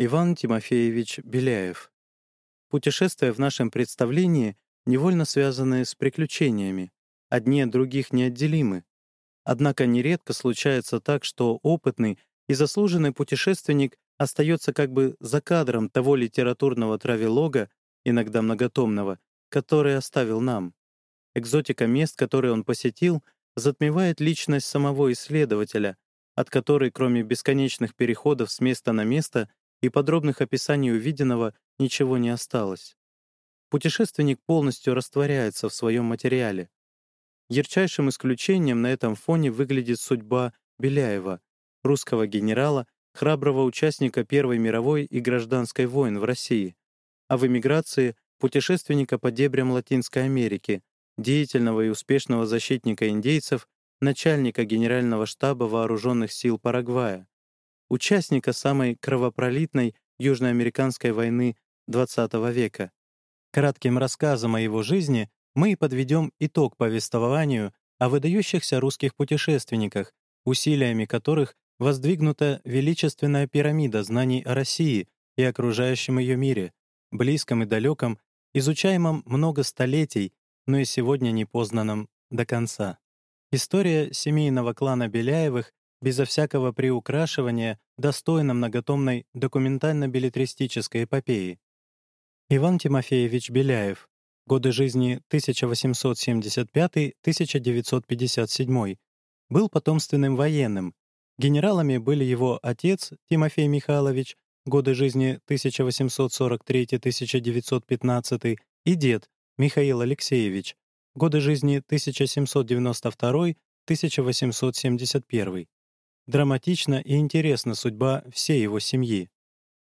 Иван Тимофеевич Беляев. Путешествия в нашем представлении невольно связаны с приключениями. Одни от других неотделимы. Однако нередко случается так, что опытный и заслуженный путешественник остается как бы за кадром того литературного травелога, иногда многотомного, который оставил нам. Экзотика мест, которые он посетил, затмевает личность самого исследователя, от которой, кроме бесконечных переходов с места на место и подробных описаний увиденного, ничего не осталось. Путешественник полностью растворяется в своем материале. Ярчайшим исключением на этом фоне выглядит судьба Беляева, русского генерала, храброго участника Первой мировой и гражданской войн в России, а в эмиграции — путешественника по дебрям Латинской Америки, деятельного и успешного защитника индейцев, начальника Генерального штаба Вооруженных сил Парагвая, участника самой кровопролитной южноамериканской войны XX века. Кратким рассказом о его жизни мы и подведем итог повествованию о выдающихся русских путешественниках, усилиями которых воздвигнута величественная пирамида знаний о России и окружающем ее мире, близком и далеком, изучаемом много столетий, но и сегодня не познанном до конца. История семейного клана Беляевых безо всякого приукрашивания достойна многотомной документально-билетристической эпопеи. Иван Тимофеевич Беляев. Годы жизни 1875-1957. Был потомственным военным. Генералами были его отец Тимофей Михайлович, годы жизни 1843-1915, и дед Михаил Алексеевич, годы жизни 1792-1871. Драматична и интересна судьба всей его семьи.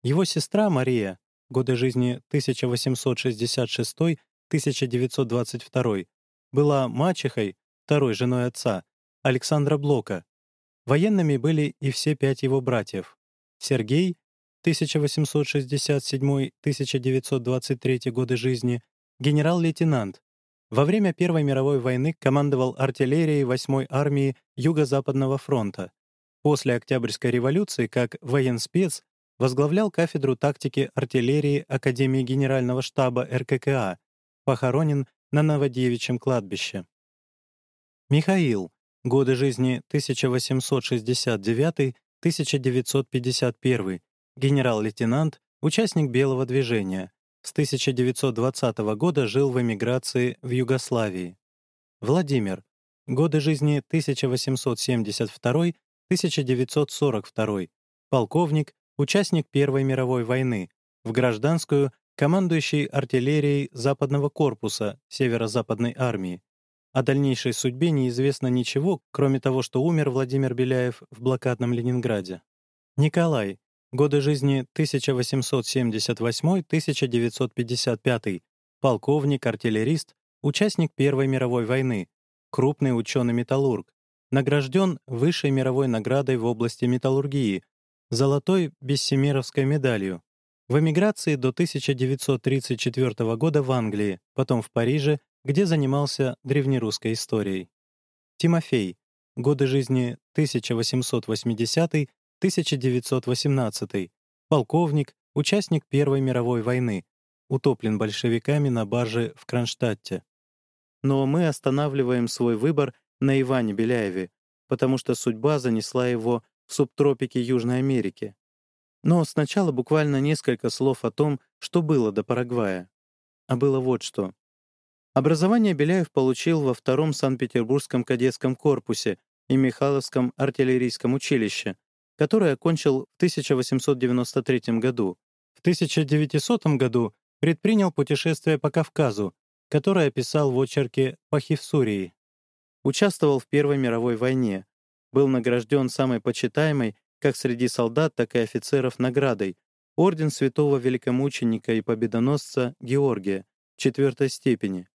Его сестра Мария, годы жизни 1866-1922, была мачехой, второй женой отца, Александра Блока. Военными были и все пять его братьев. Сергей, 1867-1923 годы жизни, генерал-лейтенант, во время Первой мировой войны командовал артиллерией 8-й армии Юго-Западного фронта. После Октябрьской революции, как военспец, возглавлял кафедру тактики артиллерии Академии Генерального штаба РККА, похоронен на Новодевичьем кладбище. Михаил. Годы жизни 1869-1951. Генерал-лейтенант, участник Белого движения. С 1920 года жил в эмиграции в Югославии. Владимир. Годы жизни 1872-1942. Полковник, участник Первой мировой войны. В гражданскую командующий артиллерией Западного корпуса Северо-Западной армии. О дальнейшей судьбе неизвестно ничего, кроме того, что умер Владимир Беляев в блокадном Ленинграде. Николай. Годы жизни 1878-1955. Полковник, артиллерист, участник Первой мировой войны, крупный ученый-металлург. Награжден высшей мировой наградой в области металлургии, золотой бессемеровской медалью. В эмиграции до 1934 года в Англии, потом в Париже, где занимался древнерусской историей. Тимофей. Годы жизни 1880 1918. Полковник, участник Первой мировой войны, утоплен большевиками на барже в Кронштадте. Но мы останавливаем свой выбор на Иване Беляеве, потому что судьба занесла его в субтропики Южной Америки. Но сначала буквально несколько слов о том, что было до Парагвая. А было вот что. Образование Беляев получил во втором Санкт-Петербургском кадетском корпусе и Михайловском артиллерийском училище, который окончил в 1893 году. В 1900 году предпринял путешествие по Кавказу, которое описал в очерке «Пахивсурии». Участвовал в Первой мировой войне, был награжден самой почитаемой как среди солдат, так и офицеров наградой Орден Святого Великомученика и Победоносца Георгия четвертой степени.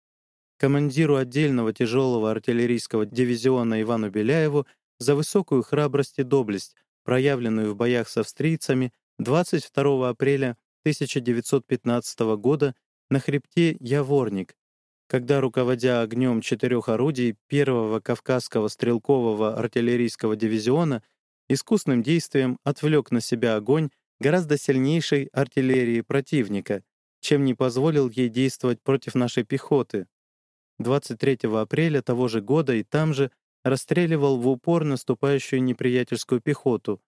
Командиру отдельного тяжелого артиллерийского дивизиона Ивану Беляеву за высокую храбрость и доблесть проявленную в боях с австрийцами 22 апреля 1915 года на хребте Яворник, когда, руководя огнем четырех орудий первого Кавказского стрелкового артиллерийского дивизиона, искусным действием отвлек на себя огонь гораздо сильнейшей артиллерии противника, чем не позволил ей действовать против нашей пехоты. 23 апреля того же года и там же расстреливал в упор наступающую неприятельскую пехоту,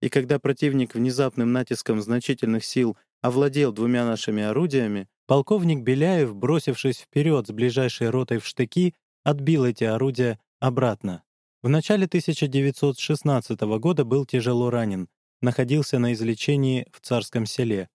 и когда противник внезапным натиском значительных сил овладел двумя нашими орудиями, полковник Беляев, бросившись вперед с ближайшей ротой в штыки, отбил эти орудия обратно. В начале 1916 года был тяжело ранен, находился на излечении в Царском селе.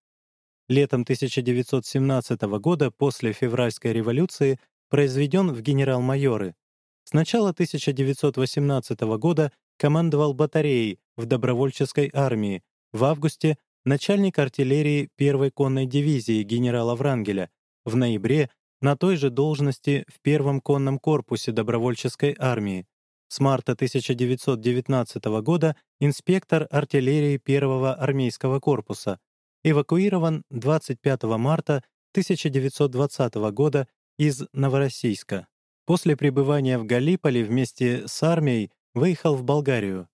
Летом 1917 года, после февральской революции, произведен в генерал-майоры. С начала 1918 года командовал батареей в добровольческой армии, в августе — начальник артиллерии первой конной дивизии генерала Врангеля, в ноябре — на той же должности в первом конном корпусе добровольческой армии, с марта 1919 года инспектор артиллерии первого армейского корпуса, эвакуирован 25 марта 1920 года из Новороссийска. После пребывания в Галиполе вместе с армией выехал в Болгарию.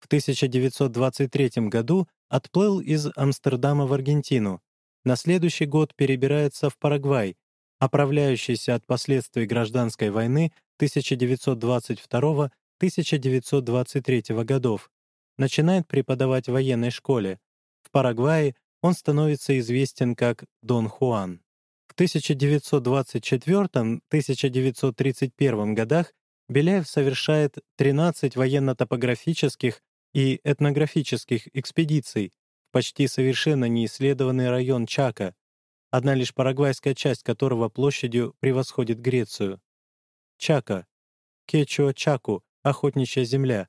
В 1923 году отплыл из Амстердама в Аргентину. На следующий год перебирается в Парагвай, оправляющийся от последствий гражданской войны 1922 1923 годов, начинает преподавать в военной школе. В Парагвае он становится известен как Дон Хуан. В 1924-1931 годах Беляев совершает 13 военно-топографических и этнографических экспедиций в почти совершенно неисследованный район Чака, одна лишь парагвайская часть которого площадью превосходит Грецию. Чака, Кечуа-Чаку, охотничья земля,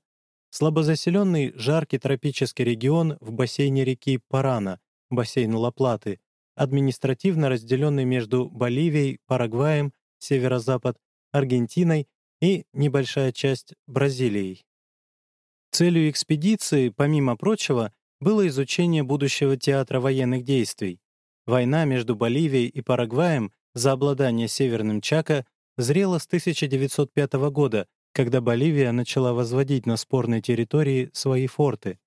слабозаселенный жаркий тропический регион в бассейне реки Парана, бассейн Ла-Платы, административно разделенный между Боливией, Парагваем, северо-запад, Аргентиной и небольшая часть Бразилией. Целью экспедиции, помимо прочего, было изучение будущего театра военных действий. Война между Боливией и Парагваем за обладание Северным Чака зрела с 1905 года когда Боливия начала возводить на спорной территории свои форты.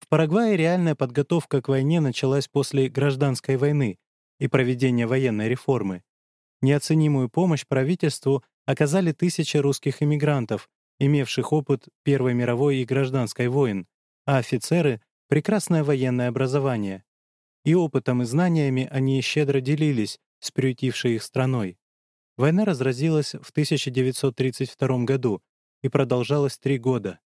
В Парагвае реальная подготовка к войне началась после гражданской войны и проведения военной реформы. Неоценимую помощь правительству оказали тысячи русских эмигрантов, имевших опыт Первой мировой и гражданской войн, а офицеры — прекрасное военное образование. И опытом и знаниями они щедро делились с приютившей их страной. Война разразилась в 1932 году и продолжалась три года.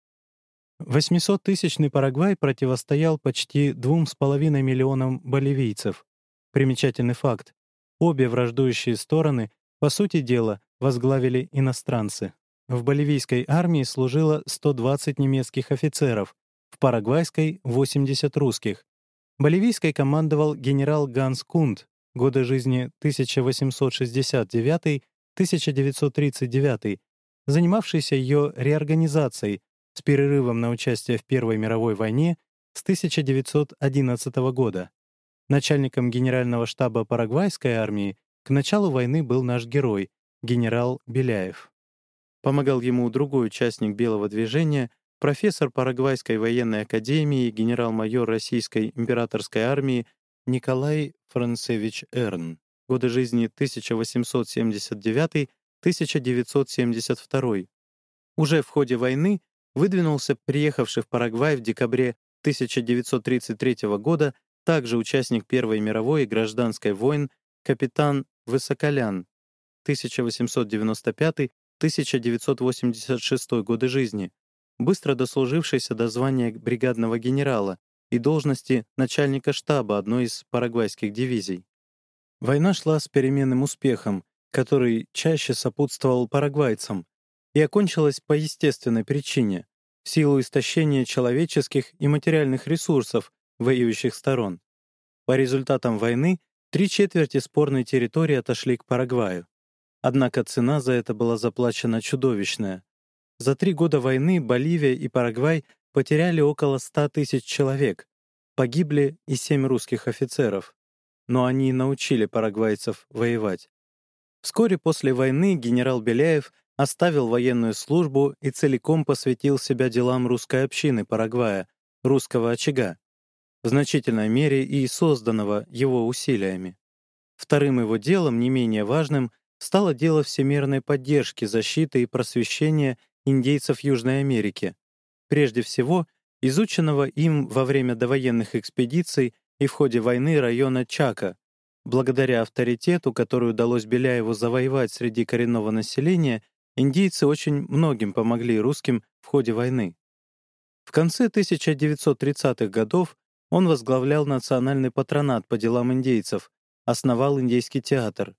800-тысячный Парагвай противостоял почти 2,5 миллионам боливийцев. Примечательный факт. Обе враждующие стороны, по сути дела, возглавили иностранцы. В боливийской армии служило 120 немецких офицеров, в парагвайской — 80 русских. Боливийской командовал генерал Ганс Кунд, годы жизни 1860-1939, занимавшийся ее реорганизацией с перерывом на участие в Первой мировой войне с 1911 года. Начальником генерального штаба Парагвайской армии к началу войны был наш герой, генерал Беляев. Помогал ему другой участник Белого движения, профессор Парагвайской военной академии, генерал-майор Российской императорской армии Николай Францевич Эрн. Годы жизни 1879-1972. Уже в ходе войны выдвинулся приехавший в Парагвай в декабре 1933 года также участник Первой мировой и гражданской войн капитан Высоколян 1895-1986 годы жизни, быстро дослужившийся до звания бригадного генерала, и должности начальника штаба одной из парагвайских дивизий. Война шла с переменным успехом, который чаще сопутствовал парагвайцам, и окончилась по естественной причине — в силу истощения человеческих и материальных ресурсов воюющих сторон. По результатам войны три четверти спорной территории отошли к Парагваю. Однако цена за это была заплачена чудовищная. За три года войны Боливия и Парагвай потеряли около 100 тысяч человек, погибли и семь русских офицеров, но они научили парагвайцев воевать. Вскоре после войны генерал Беляев оставил военную службу и целиком посвятил себя делам русской общины Парагвая, русского очага. В значительной мере и созданного его усилиями. Вторым его делом, не менее важным, стало дело всемирной поддержки, защиты и просвещения индейцев Южной Америки, прежде всего изученного им во время довоенных экспедиций и в ходе войны района Чака, благодаря авторитету, который удалось Беляеву завоевать среди коренного населения, индейцы очень многим помогли русским в ходе войны. В конце 1930-х годов он возглавлял национальный патронат по делам индейцев, основал индейский театр.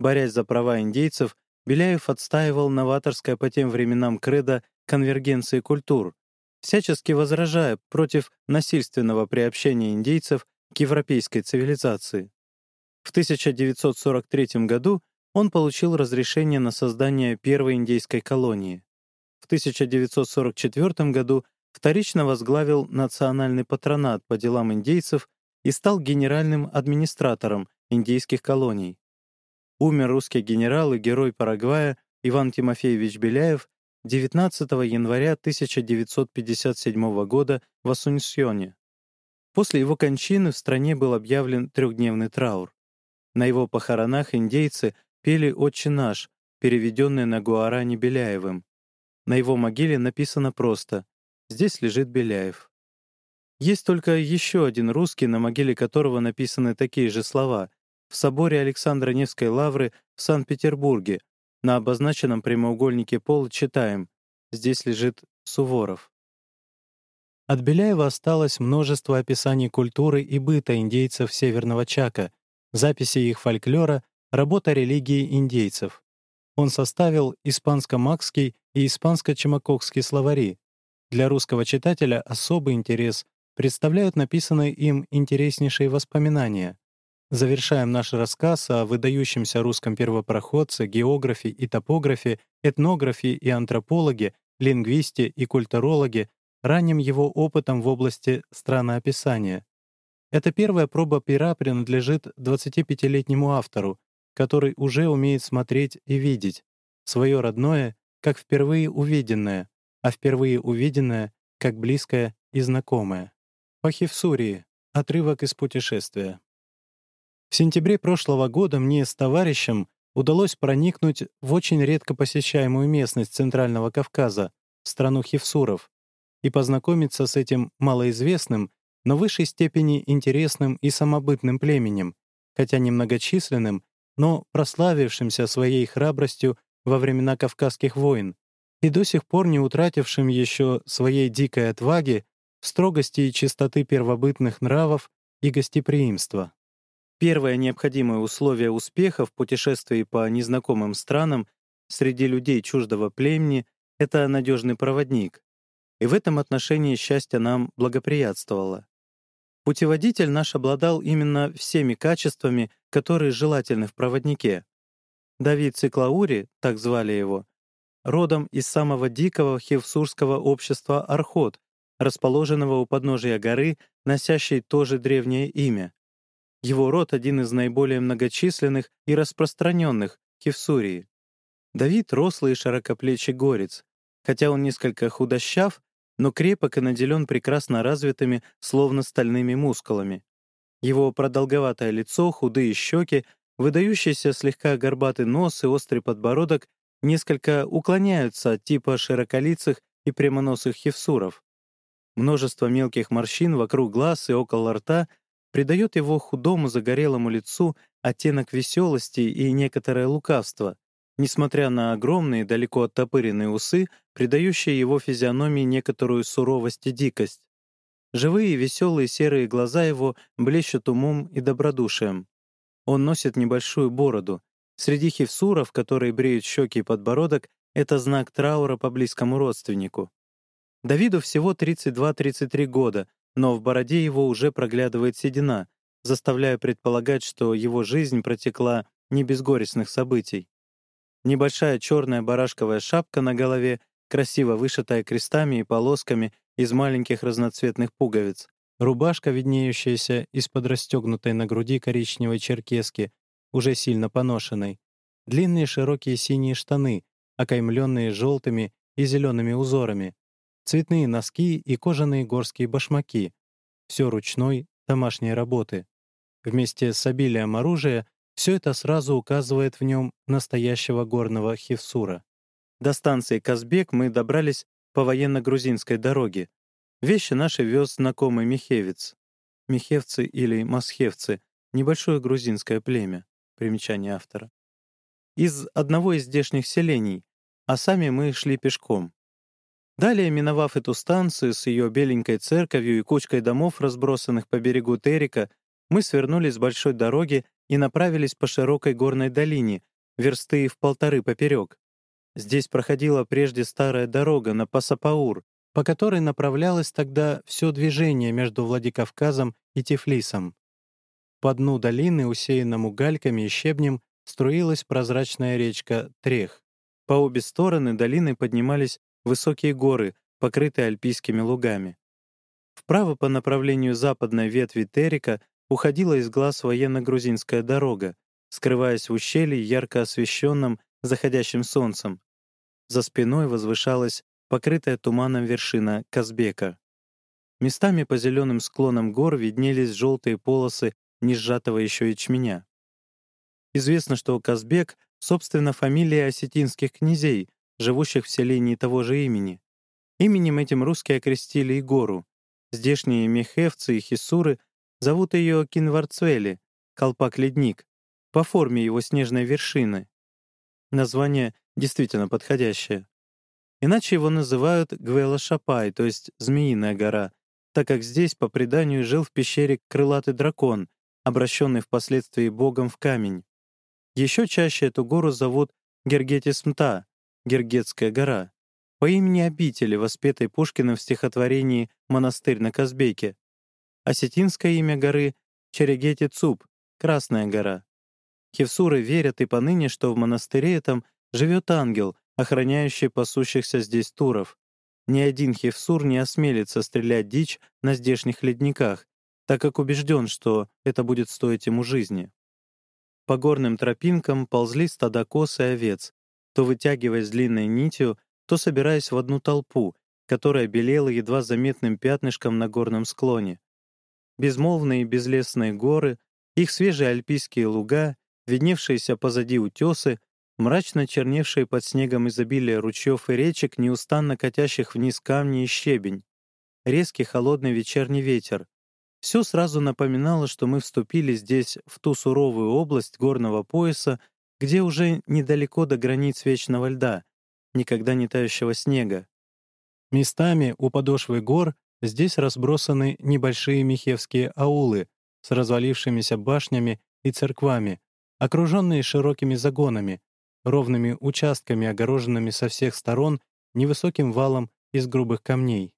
Борясь за права индейцев, Беляев отстаивал новаторское по тем временам кредо конвергенции культур, всячески возражая против насильственного приобщения индейцев к европейской цивилизации. В 1943 году он получил разрешение на создание первой индейской колонии. В 1944 году вторично возглавил национальный патронат по делам индейцев и стал генеральным администратором индейских колоний. Умер русский генерал и герой Парагвая Иван Тимофеевич Беляев 19 января 1957 года в Ассунсьоне. После его кончины в стране был объявлен трехдневный траур. На его похоронах индейцы пели «Отче наш», переведенный на гуарани Беляевым. На его могиле написано просто «Здесь лежит Беляев». Есть только еще один русский, на могиле которого написаны такие же слова, в соборе Александра Невской лавры в Санкт-Петербурге. На обозначенном прямоугольнике пола читаем «Здесь лежит Суворов». От Беляева осталось множество описаний культуры и быта индейцев Северного Чака, записи их фольклора, работа религии индейцев. Он составил испанско-макский и испанско-чемакокский словари. Для русского читателя особый интерес представляют написанные им интереснейшие воспоминания. Завершаем наш рассказ о выдающемся русском первопроходце, географе и топографе, этнографе и антропологе, лингвисте и культурологе, ранним его опытом в области страноописания. Эта первая проба пера принадлежит 25-летнему автору, который уже умеет смотреть и видеть свое родное, как впервые увиденное, а впервые увиденное, как близкое и знакомое. По Хевсурии. Отрывок из путешествия. В сентябре прошлого года мне с товарищем удалось проникнуть в очень редко посещаемую местность Центрального Кавказа, страну Хевсуров, и познакомиться с этим малоизвестным, но в высшей степени интересным и самобытным племенем, хотя немногочисленным, но прославившимся своей храбростью во времена Кавказских войн и до сих пор не утратившим еще своей дикой отваги, строгости и чистоты первобытных нравов и гостеприимства. Первое необходимое условие успеха в путешествии по незнакомым странам среди людей чуждого племени — это надежный проводник. И в этом отношении счастье нам благоприятствовало. Путеводитель наш обладал именно всеми качествами, которые желательны в проводнике. Давид Циклаури, так звали его, родом из самого дикого хевсурского общества Архот, расположенного у подножия горы, носящей тоже древнее имя. Его род один из наиболее многочисленных и распространенных Кевсурии. Давид — рослый и широкоплечий горец. Хотя он несколько худощав, но крепок и наделен прекрасно развитыми, словно стальными мускулами. Его продолговатое лицо, худые щеки, выдающийся слегка горбатый нос и острый подбородок несколько уклоняются от типа широколицых и прямоносых хевсуров. Множество мелких морщин вокруг глаз и около рта придает его худому загорелому лицу оттенок веселости и некоторое лукавство, несмотря на огромные, далеко оттопыренные усы, придающие его физиономии некоторую суровость и дикость. Живые веселые серые глаза его блещут умом и добродушием. Он носит небольшую бороду. Среди хевсуров, которые бреют щеки и подбородок, это знак траура по близкому родственнику. Давиду всего 32-33 года, но в бороде его уже проглядывает седина, заставляя предполагать, что его жизнь протекла не без горестных событий. Небольшая черная барашковая шапка на голове, красиво вышитая крестами и полосками из маленьких разноцветных пуговиц, рубашка, виднеющаяся из-под расстегнутой на груди коричневой черкески, уже сильно поношенной, длинные широкие синие штаны, окаймленные желтыми и зелеными узорами, цветные носки и кожаные горские башмаки. все ручной, домашней работы. Вместе с обилием оружия все это сразу указывает в нем настоящего горного хевсура. До станции Казбек мы добрались по военно-грузинской дороге. Вещи наши вез знакомый Михевец. Михевцы или Масхевцы — небольшое грузинское племя. Примечание автора. Из одного из здешних селений, а сами мы шли пешком. Далее, миновав эту станцию с ее беленькой церковью и кучкой домов, разбросанных по берегу Терека, мы свернули с большой дороги и направились по широкой горной долине, версты в полторы поперек. Здесь проходила прежде старая дорога на Пасапаур, по которой направлялось тогда все движение между Владикавказом и Тифлисом. По дну долины, усеянному гальками и щебнем, струилась прозрачная речка Трех. По обе стороны долины поднимались высокие горы, покрытые альпийскими лугами. Вправо по направлению западной ветви Терека уходила из глаз военно-грузинская дорога, скрываясь в ущелье, ярко освещенном заходящим солнцем. За спиной возвышалась покрытая туманом вершина Казбека. Местами по зеленым склонам гор виднелись желтые полосы несжатого еще ячменя. Известно, что Казбек — собственно фамилия осетинских князей, живущих в селении того же имени. Именем этим русские окрестили и гору. Здешние мехевцы и хисуры зовут ее Кинварцвели, колпак-ледник, по форме его снежной вершины. Название действительно подходящее. Иначе его называют Гвела-Шапай, то есть Змеиная гора, так как здесь, по преданию, жил в пещере крылатый дракон, обращенный впоследствии богом в камень. Еще чаще эту гору зовут Гергетис-Мта, Гергетская гора, по имени обители, воспетой Пушкиным в стихотворении «Монастырь на Казбеке». Осетинское имя горы — Черегети-Цуп, Красная гора. Хевсуры верят и поныне, что в монастыре этом живет ангел, охраняющий пасущихся здесь туров. Ни один хевсур не осмелится стрелять дичь на здешних ледниках, так как убежден, что это будет стоить ему жизни. По горным тропинкам ползли стада коз и овец, то вытягиваясь длинной нитью, то собираясь в одну толпу, которая белела едва заметным пятнышком на горном склоне. Безмолвные безлесные горы, их свежие альпийские луга, видневшиеся позади утесы, мрачно черневшие под снегом изобилие ручьев и речек, неустанно катящих вниз камни и щебень, резкий холодный вечерний ветер. Все сразу напоминало, что мы вступили здесь в ту суровую область горного пояса, где уже недалеко до границ вечного льда, никогда не тающего снега. Местами у подошвы гор здесь разбросаны небольшие михевские аулы с развалившимися башнями и церквами, окруженные широкими загонами, ровными участками, огороженными со всех сторон невысоким валом из грубых камней.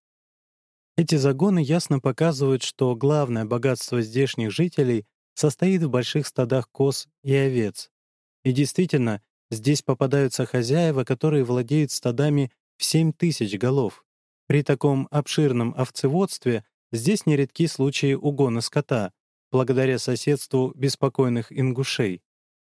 Эти загоны ясно показывают, что главное богатство здешних жителей состоит в больших стадах коз и овец. И действительно, здесь попадаются хозяева, которые владеют стадами в 7 тысяч голов. При таком обширном овцеводстве здесь нередки случаи угона скота, благодаря соседству беспокойных ингушей.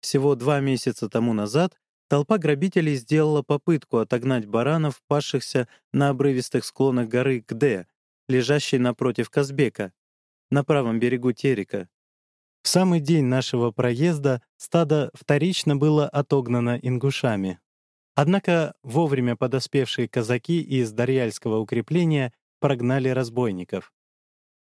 Всего два месяца тому назад толпа грабителей сделала попытку отогнать баранов, пасшихся на обрывистых склонах горы Где, лежащей напротив Казбека, на правом берегу Терека. В самый день нашего проезда стадо вторично было отогнано ингушами. Однако вовремя подоспевшие казаки из Дарьяльского укрепления прогнали разбойников.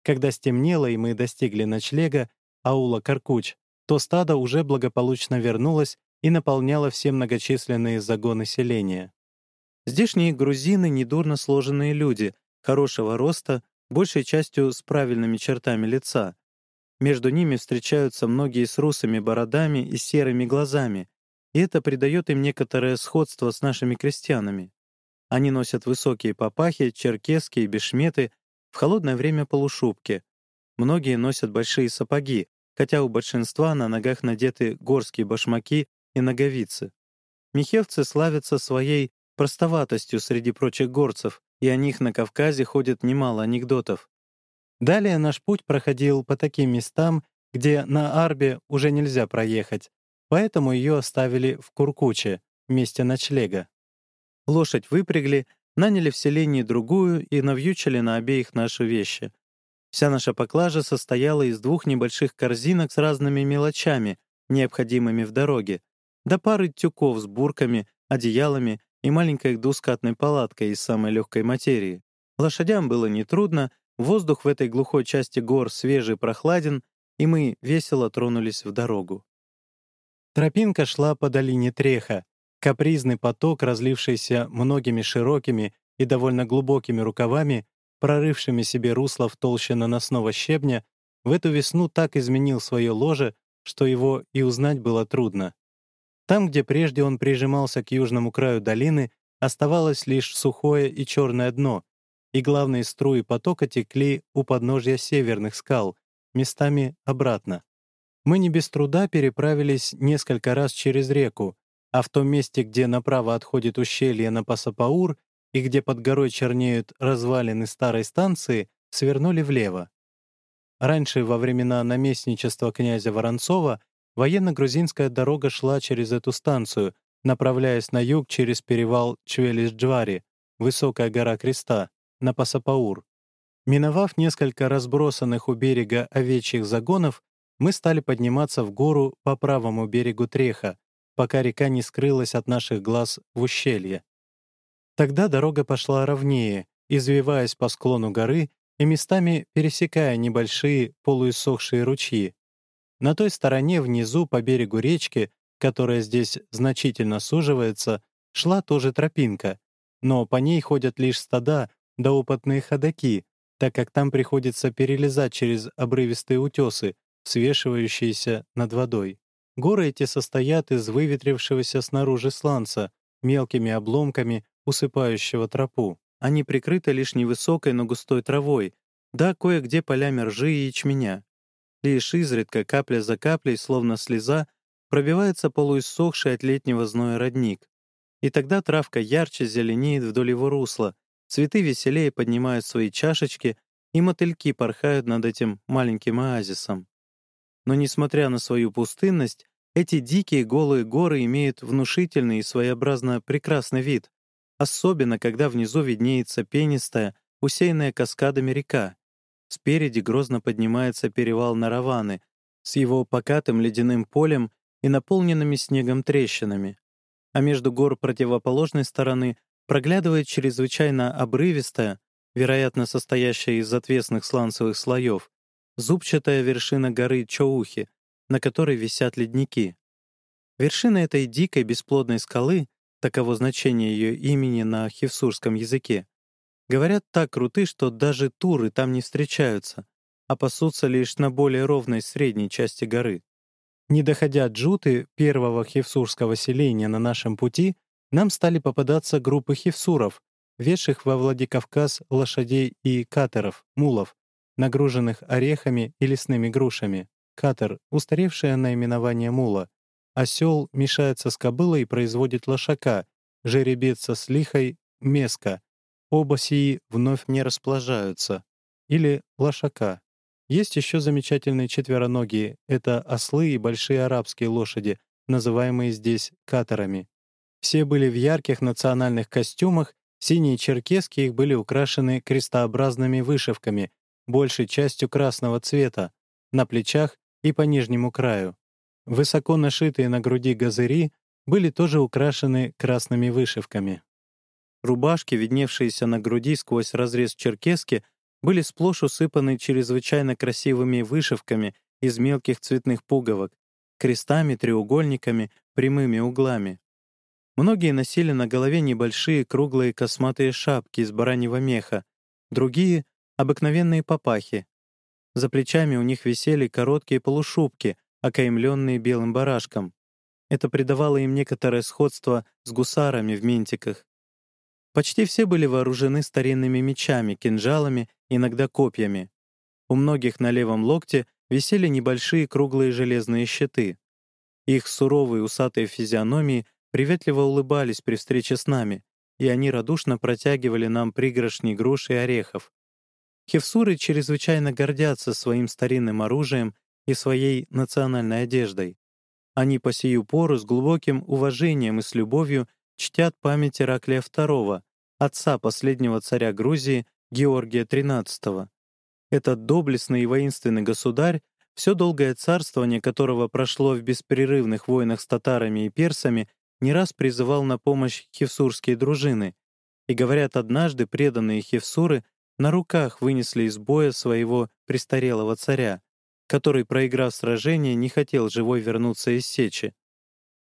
Когда стемнело и мы достигли ночлега, аула Каркуч, то стадо уже благополучно вернулось и наполняло все многочисленные загоны селения. Здешние грузины — недурно сложенные люди, хорошего роста, большей частью с правильными чертами лица. Между ними встречаются многие с русыми бородами и серыми глазами, и это придает им некоторое сходство с нашими крестьянами. Они носят высокие папахи, черкески и бешметы, в холодное время полушубки. Многие носят большие сапоги, хотя у большинства на ногах надеты горские башмаки и ноговицы. Михевцы славятся своей простоватостью среди прочих горцев, и о них на Кавказе ходит немало анекдотов. Далее наш путь проходил по таким местам, где на Арбе уже нельзя проехать, поэтому ее оставили в Куркуче, месте ночлега. Лошадь выпрягли, наняли в селении другую и навьючили на обеих наши вещи. Вся наша поклажа состояла из двух небольших корзинок с разными мелочами, необходимыми в дороге, до пары тюков с бурками, одеялами и маленькой двускатной палаткой из самой легкой материи. Лошадям было нетрудно, воздух в этой глухой части гор свежий прохладен, и мы весело тронулись в дорогу. Тропинка шла по долине Треха, капризный поток, разлившийся многими широкими и довольно глубокими рукавами, прорывшими себе русло в толще наносного щебня, в эту весну так изменил свое ложе, что его и узнать было трудно. Там, где прежде он прижимался к южному краю долины, оставалось лишь сухое и черное дно, и главные струи потока текли у подножья северных скал, местами обратно. Мы не без труда переправились несколько раз через реку, а в том месте, где направо отходит ущелье на Пасапаур и где под горой чернеют развалины старой станции, свернули влево. Раньше, во времена наместничества князя Воронцова, военно-грузинская дорога шла через эту станцию, направляясь на юг через перевал Чвелиш-Джвари, высокая гора Креста, на Пасапаур. Миновав несколько разбросанных у берега овечьих загонов, мы стали подниматься в гору по правому берегу Треха, пока река не скрылась от наших глаз в ущелье. Тогда дорога пошла ровнее, извиваясь по склону горы и местами пересекая небольшие полуиссохшие ручьи. На той стороне внизу по берегу речки, которая здесь значительно суживается, шла тоже тропинка, но по ней ходят лишь стада да опытные ходаки, так как там приходится перелезать через обрывистые утесы, свешивающиеся над водой. Горы эти состоят из выветрившегося снаружи сланца, мелкими обломками, усыпающего тропу. Они прикрыты лишь невысокой, но густой травой, да кое-где полями ржи и ячменя. Лишь изредка, капля за каплей, словно слеза, пробивается полуиссохший от летнего зноя родник. И тогда травка ярче зеленеет вдоль его русла, цветы веселее поднимают свои чашечки, и мотыльки порхают над этим маленьким оазисом. Но несмотря на свою пустынность, эти дикие голые горы имеют внушительный и своеобразно прекрасный вид, особенно когда внизу виднеется пенистая, усеянная каскадами река. Спереди грозно поднимается перевал Нараваны с его покатым ледяным полем и наполненными снегом трещинами. А между гор противоположной стороны проглядывает чрезвычайно обрывистая, вероятно, состоящая из отвесных сланцевых слоев, зубчатая вершина горы Чоухи, на которой висят ледники. Вершина этой дикой бесплодной скалы, таково значение ее имени на хевсурском языке, говорят так круты, что даже туры там не встречаются, а пасутся лишь на более ровной средней части горы. Не доходя джуты первого хевсурского селения на нашем пути, нам стали попадаться группы хевсуров, ведших во Владикавказ лошадей и катеров, мулов, нагруженных орехами и лесными грушами. Катер — устаревшее наименование мула. Осел мешается с кобылой и производит лошака, жеребец со слихой — меска. Оба сии вновь не расположаются. Или лошака. Есть еще замечательные четвероногие — это ослы и большие арабские лошади, называемые здесь катерами. Все были в ярких национальных костюмах, синие черкески их были украшены крестообразными вышивками, большей частью красного цвета, на плечах и по нижнему краю. Высоко нашитые на груди газыри были тоже украшены красными вышивками. Рубашки, видневшиеся на груди сквозь разрез черкески, были сплошь усыпаны чрезвычайно красивыми вышивками из мелких цветных пуговок, крестами, треугольниками, прямыми углами. Многие носили на голове небольшие круглые косматые шапки из бараньего меха, другие обыкновенные папахи. За плечами у них висели короткие полушубки, окаймленные белым барашком. Это придавало им некоторое сходство с гусарами в ментиках. Почти все были вооружены старинными мечами, кинжалами, иногда копьями. У многих на левом локте висели небольшие круглые железные щиты. Их суровые усатые физиономии приветливо улыбались при встрече с нами, и они радушно протягивали нам пригоршни груш и орехов. Хевсуры чрезвычайно гордятся своим старинным оружием и своей национальной одеждой. Они по сию пору с глубоким уважением и с любовью чтят память Ираклия II, отца последнего царя Грузии Георгия XIII. Этот доблестный и воинственный государь, все долгое царствование которого прошло в беспрерывных войнах с татарами и персами, не раз призывал на помощь хевсурские дружины, и, говорят, однажды преданные хевсуры на руках вынесли из боя своего престарелого царя, который, проиграв сражение, не хотел живой вернуться из сечи.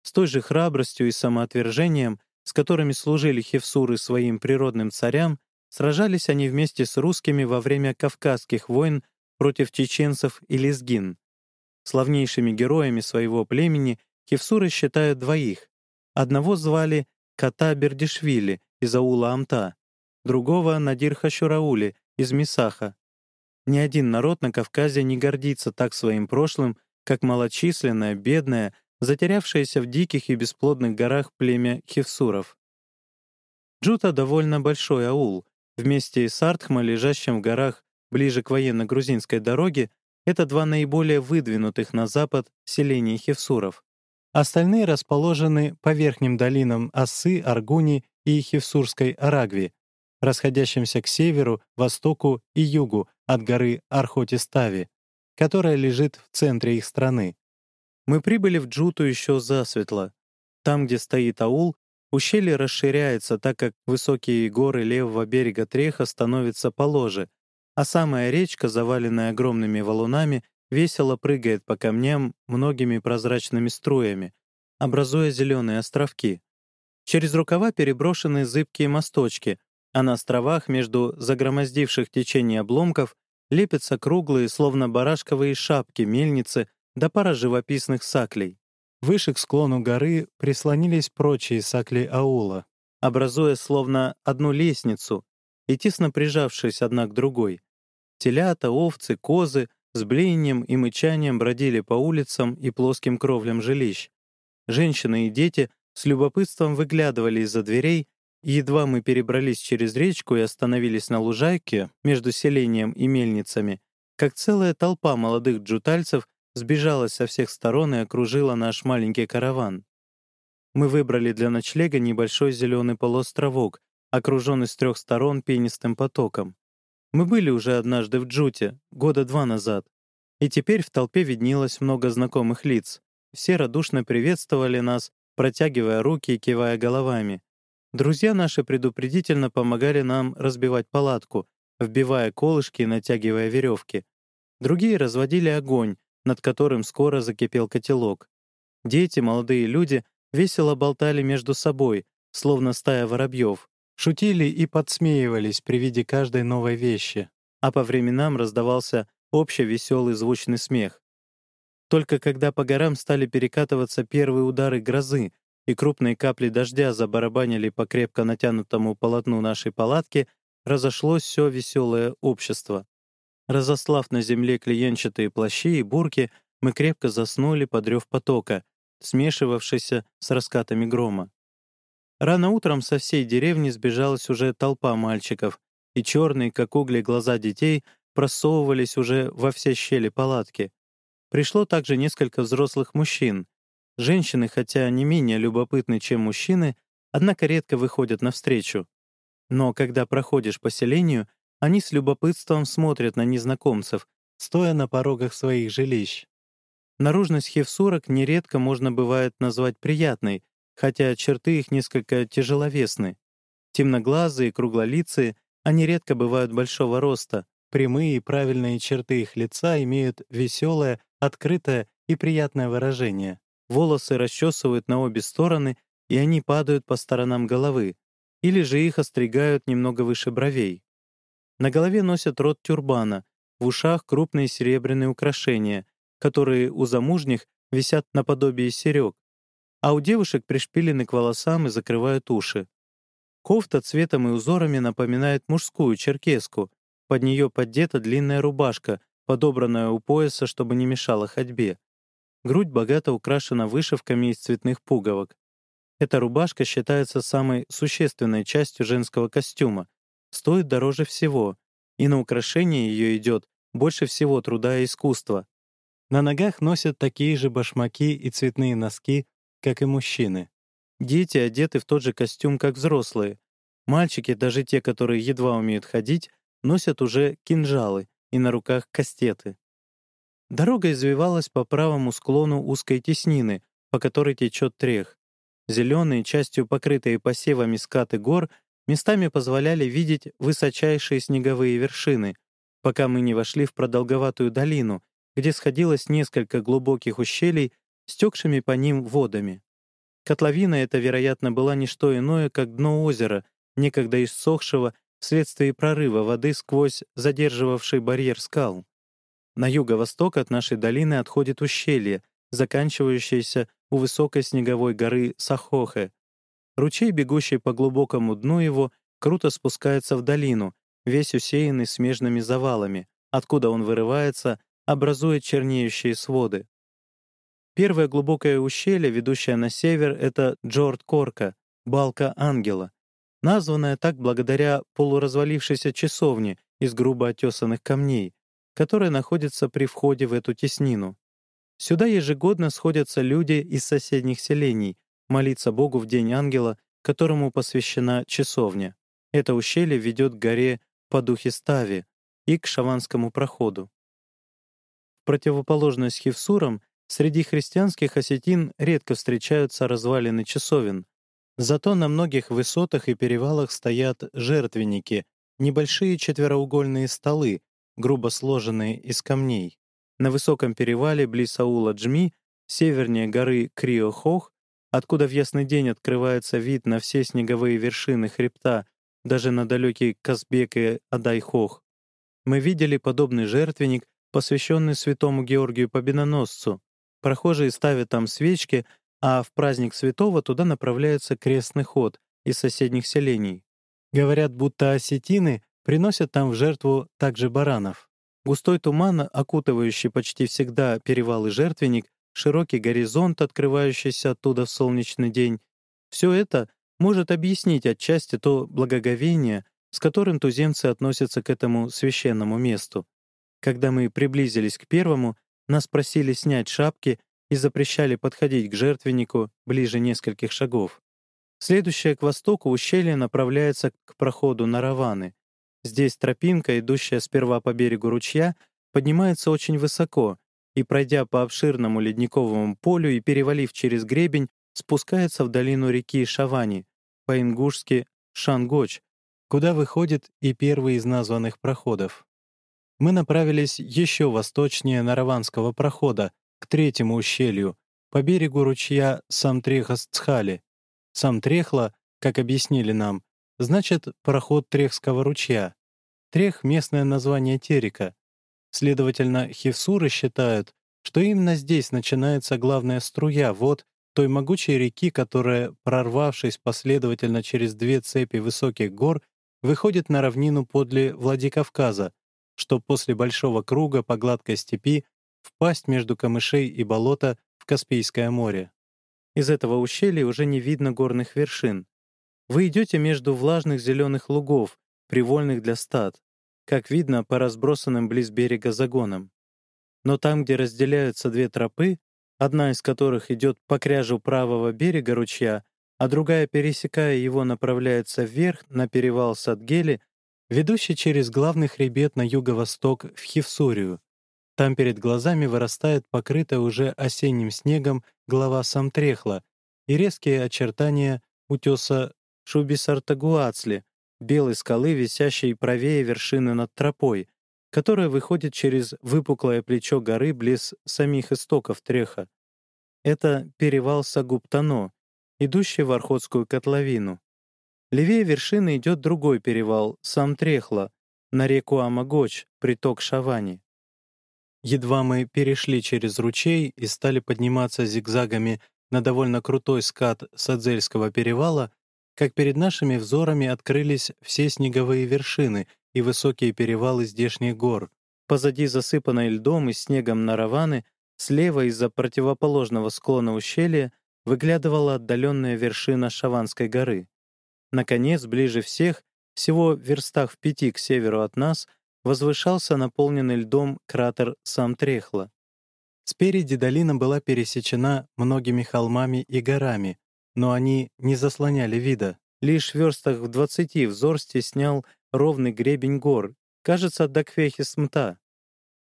С той же храбростью и самоотвержением, с которыми служили хевсуры своим природным царям, сражались они вместе с русскими во время Кавказских войн против чеченцев и лезгин. Славнейшими героями своего племени хевсуры считают двоих. Одного звали Ката Бердишвили из аула Амта, другого — Надир Хашураули из Мисаха. Ни один народ на Кавказе не гордится так своим прошлым, как малочисленное, бедное, затерявшееся в диких и бесплодных горах племя хевсуров. Джута — довольно большой аул. Вместе с Артхма, лежащим в горах ближе к военно-грузинской дороге, это два наиболее выдвинутых на запад селения хевсуров. Остальные расположены по верхним долинам Осы, Аргуни и Хевсурской Арагви, расходящимся к северу, востоку и югу от горы Архотистави, которая лежит в центре их страны. Мы прибыли в Джуту еще засветло. Там, где стоит аул, ущелье расширяется, так как высокие горы левого берега Треха становятся положе, а самая речка, заваленная огромными валунами, весело прыгает по камням многими прозрачными струями, образуя зеленые островки. Через рукава переброшены зыбкие мосточки, а на островах между загромоздивших течений обломков лепятся круглые, словно барашковые шапки мельницы да пара живописных саклей. Выше к склону горы прислонились прочие сакли аула, образуя словно одну лестницу и тесно прижавшись одна к другой. Телята, овцы, козы с блеянием и мычанием бродили по улицам и плоским кровлям жилищ. Женщины и дети с любопытством выглядывали из-за дверей, и едва мы перебрались через речку и остановились на лужайке между селением и мельницами, как целая толпа молодых джутальцев сбежалась со всех сторон и окружила наш маленький караван. Мы выбрали для ночлега небольшой зеленый полуостровок, окруженный с трех сторон пенистым потоком. Мы были уже однажды в Джуте, года два назад, и теперь в толпе виднелось много знакомых лиц. Все радушно приветствовали нас, протягивая руки и кивая головами. Друзья наши предупредительно помогали нам разбивать палатку, вбивая колышки и натягивая веревки. Другие разводили огонь, над которым скоро закипел котелок. Дети, молодые люди весело болтали между собой, словно стая воробьев, шутили и подсмеивались при виде каждой новой вещи, а по временам раздавался общий веселый звучный смех. Только когда по горам стали перекатываться первые удары грозы, и крупные капли дождя забарабанили по крепко натянутому полотну нашей палатки, разошлось все веселое общество. Разослав на земле клиенчатые плащи и бурки, мы крепко заснули под рев потока, смешивавшийся с раскатами грома. Рано утром со всей деревни сбежалась уже толпа мальчиков, и черные, как угли, глаза детей просовывались уже во все щели палатки. Пришло также несколько взрослых мужчин. Женщины, хотя не менее любопытны, чем мужчины, однако редко выходят навстречу. Но когда проходишь по селению, они с любопытством смотрят на незнакомцев, стоя на порогах своих жилищ. Наружность хевсурок нередко можно бывает назвать приятной, хотя черты их несколько тяжеловесны. Темноглазые, круглолицые, они редко бывают большого роста, прямые и правильные черты их лица имеют веселое, открытое и приятное выражение. Волосы расчесывают на обе стороны, и они падают по сторонам головы, или же их остригают немного выше бровей. На голове носят рот тюрбана, в ушах крупные серебряные украшения, которые у замужних висят наподобие серег, а у девушек пришпилены к волосам и закрывают уши. Кофта цветом и узорами напоминает мужскую черкеску, под нее поддета длинная рубашка, подобранная у пояса, чтобы не мешала ходьбе. Грудь богато украшена вышивками из цветных пуговок. Эта рубашка считается самой существенной частью женского костюма, стоит дороже всего, и на украшение ее идет больше всего труда и искусства. На ногах носят такие же башмаки и цветные носки, как и мужчины. Дети одеты в тот же костюм, как взрослые. Мальчики, даже те, которые едва умеют ходить, носят уже кинжалы, и на руках кастеты. Дорога извивалась по правому склону узкой теснины, по которой течет трех. Зеленые, частью покрытые посевами скаты гор, местами позволяли видеть высочайшие снеговые вершины, пока мы не вошли в продолговатую долину, где сходилось несколько глубоких ущелий, стекшими по ним водами. Котловина эта, вероятно, была не что иное, как дно озера, некогда иссохшего вследствие прорыва воды сквозь задерживавший барьер скал. На юго-восток от нашей долины отходит ущелье, заканчивающееся у высокой снеговой горы Сахохе. Ручей, бегущий по глубокому дну его, круто спускается в долину, весь усеянный смежными завалами, откуда он вырывается, образуя чернеющие своды. Первое глубокое ущелье, ведущее на север, — это Джорд-Корка, балка ангела, названная так благодаря полуразвалившейся часовне из грубо отесанных камней, которая находится при входе в эту теснину. Сюда ежегодно сходятся люди из соседних селений молиться Богу в День Ангела, которому посвящена часовня. Это ущелье ведет к горе по духе Стави и к Шаванскому проходу. В противоположность Хевсурам, среди христианских осетин редко встречаются развалины часовен. Зато на многих высотах и перевалах стоят жертвенники, небольшие четвероугольные столы, грубо сложенные из камней. На высоком перевале близ аула Джми, севернее горы Криохох, откуда в ясный день открывается вид на все снеговые вершины хребта, даже на далекий Казбек и Адайхох, мы видели подобный жертвенник, посвященный святому Георгию Победоносцу. Прохожие ставят там свечки, а в праздник святого туда направляется крестный ход из соседних селений. Говорят, будто осетины приносят там в жертву также баранов. Густой туман, окутывающий почти всегда перевал и жертвенник, широкий горизонт, открывающийся оттуда в солнечный день — все это может объяснить отчасти то благоговение, с которым туземцы относятся к этому священному месту. Когда мы приблизились к первому, нас просили снять шапки и запрещали подходить к жертвеннику ближе нескольких шагов. Следующее к востоку ущелье направляется к проходу на Раваны. Здесь тропинка, идущая сперва по берегу ручья, поднимается очень высоко и, пройдя по обширному ледниковому полю и перевалив через гребень, спускается в долину реки Шавани, по-ингушски Шангоч, куда выходит и первый из названных проходов. Мы направились еще восточнее Нараванского прохода, к третьему ущелью, по берегу ручья Самтрехас-Цхали. Самтрехла, как объяснили нам, значит проход Трехского ручья. Трех — местное название Терека. Следовательно, хевсуры считают, что именно здесь начинается главная струя вод той могучей реки, которая, прорвавшись последовательно через две цепи высоких гор, выходит на равнину подле Владикавказа, что после большого круга по гладкой степи впасть между камышей и болота в Каспийское море. Из этого ущелья уже не видно горных вершин. Вы идете между влажных зеленых лугов, привольных для стад, как видно по разбросанным близ берега загонам. Но там, где разделяются две тропы, одна из которых идет по кряжу правого берега ручья, а другая, пересекая его, направляется вверх на перевал Садгели, ведущий через главный хребет на юго-восток в Хивсурию. Там перед глазами вырастает покрытая уже осенним снегом глава Самтрехла и резкие очертания утеса Шубисартагуацли, белой скалы, висящей правее вершины над тропой, которая выходит через выпуклое плечо горы близ самих истоков Треха. Это перевал Сагуптано, идущий в Архотскую котловину. Левее вершины идет другой перевал, сам Трехла, на реку Амагоч, приток Шавани. Едва мы перешли через ручей и стали подниматься зигзагами на довольно крутой скат Садзельского перевала, как перед нашими взорами открылись все снеговые вершины и высокие перевалы здешних гор. Позади засыпанной льдом и снегом нараваны, слева из-за противоположного склона ущелья выглядывала отдаленная вершина Шаванской горы. Наконец, ближе всех, всего в верстах в пяти к северу от нас, возвышался наполненный льдом кратер Самтрехла. Спереди долина была пересечена многими холмами и горами, но они не заслоняли вида. Лишь в верстах в двадцати взор стеснял ровный гребень гор, кажется, до Квехисмта.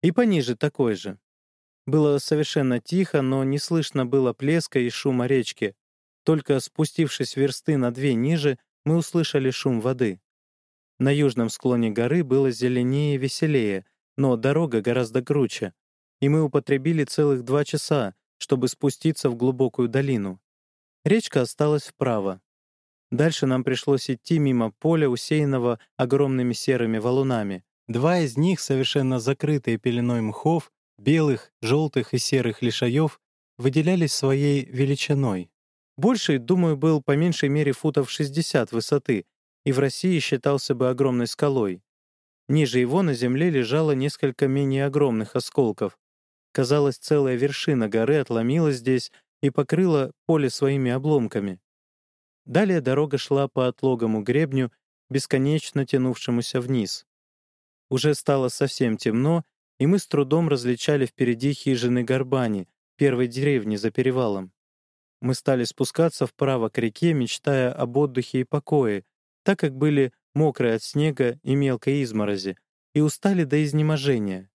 И пониже такой же. Было совершенно тихо, но не слышно было плеска и шума речки. Только спустившись версты на две ниже, мы услышали шум воды. На южном склоне горы было зеленее и веселее, но дорога гораздо круче, и мы употребили целых два часа, чтобы спуститься в глубокую долину. Речка осталась вправо. Дальше нам пришлось идти мимо поля, усеянного огромными серыми валунами. Два из них, совершенно закрытые пеленой мхов, белых, желтых и серых лишаев, выделялись своей величиной. Больший, думаю, был по меньшей мере футов 60 высоты и в России считался бы огромной скалой. Ниже его на земле лежало несколько менее огромных осколков. Казалось, целая вершина горы отломилась здесь и покрыла поле своими обломками. Далее дорога шла по отлогому гребню, бесконечно тянувшемуся вниз. Уже стало совсем темно, и мы с трудом различали впереди хижины Горбани, первой деревни за перевалом. Мы стали спускаться вправо к реке, мечтая об отдыхе и покое, так как были мокрые от снега и мелкой изморози, и устали до изнеможения.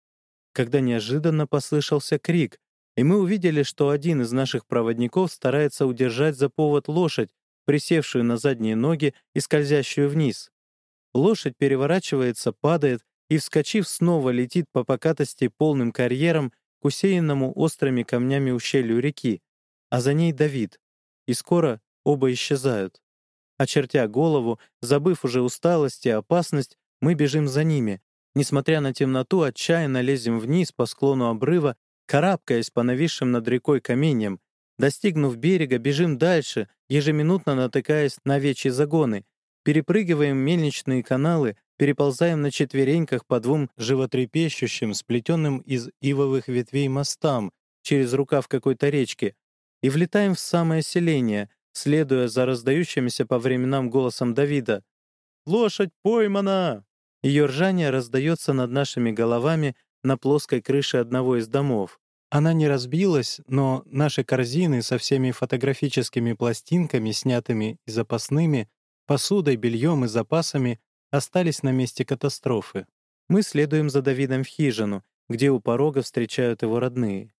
Когда неожиданно послышался крик, и мы увидели, что один из наших проводников старается удержать за повод лошадь, присевшую на задние ноги и скользящую вниз. Лошадь переворачивается, падает и, вскочив, снова летит по покатости полным карьером к усеянному острыми камнями ущелью реки, а за ней Давид, и скоро оба исчезают. Очертя голову, забыв уже усталость и опасность, мы бежим за ними. Несмотря на темноту, отчаянно лезем вниз по склону обрыва, карабкаясь по нависшим над рекой каменьям. Достигнув берега, бежим дальше, ежеминутно натыкаясь на овечьи загоны, перепрыгиваем мельничные каналы, переползаем на четвереньках по двум животрепещущим, сплетенным из ивовых ветвей мостам через рукав какой-то речки, и влетаем в самое селение, следуя за раздающимся по временам голосом Давида. «Лошадь поймана!» Ее ржание раздается над нашими головами на плоской крыше одного из домов. Она не разбилась, но наши корзины со всеми фотографическими пластинками, снятыми и запасными, посудой, бельем и запасами остались на месте катастрофы. Мы следуем за Давидом в хижину, где у порога встречают его родные.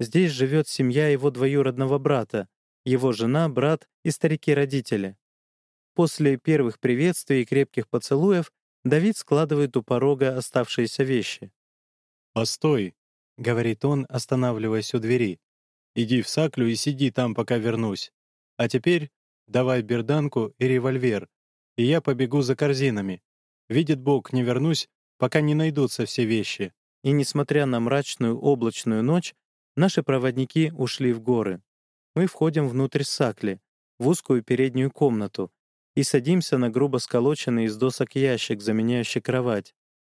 Здесь живет семья его двоюродного брата, его жена, брат и старики-родители. После первых приветствий и крепких поцелуев Давид складывает у порога оставшиеся вещи. «Постой», — говорит он, останавливаясь у двери. «Иди в саклю и сиди там, пока вернусь. А теперь давай берданку и револьвер, и я побегу за корзинами. Видит Бог, не вернусь, пока не найдутся все вещи». И несмотря на мрачную облачную ночь, наши проводники ушли в горы мы входим внутрь сакли, в узкую переднюю комнату, и садимся на грубо сколоченный из досок ящик, заменяющий кровать.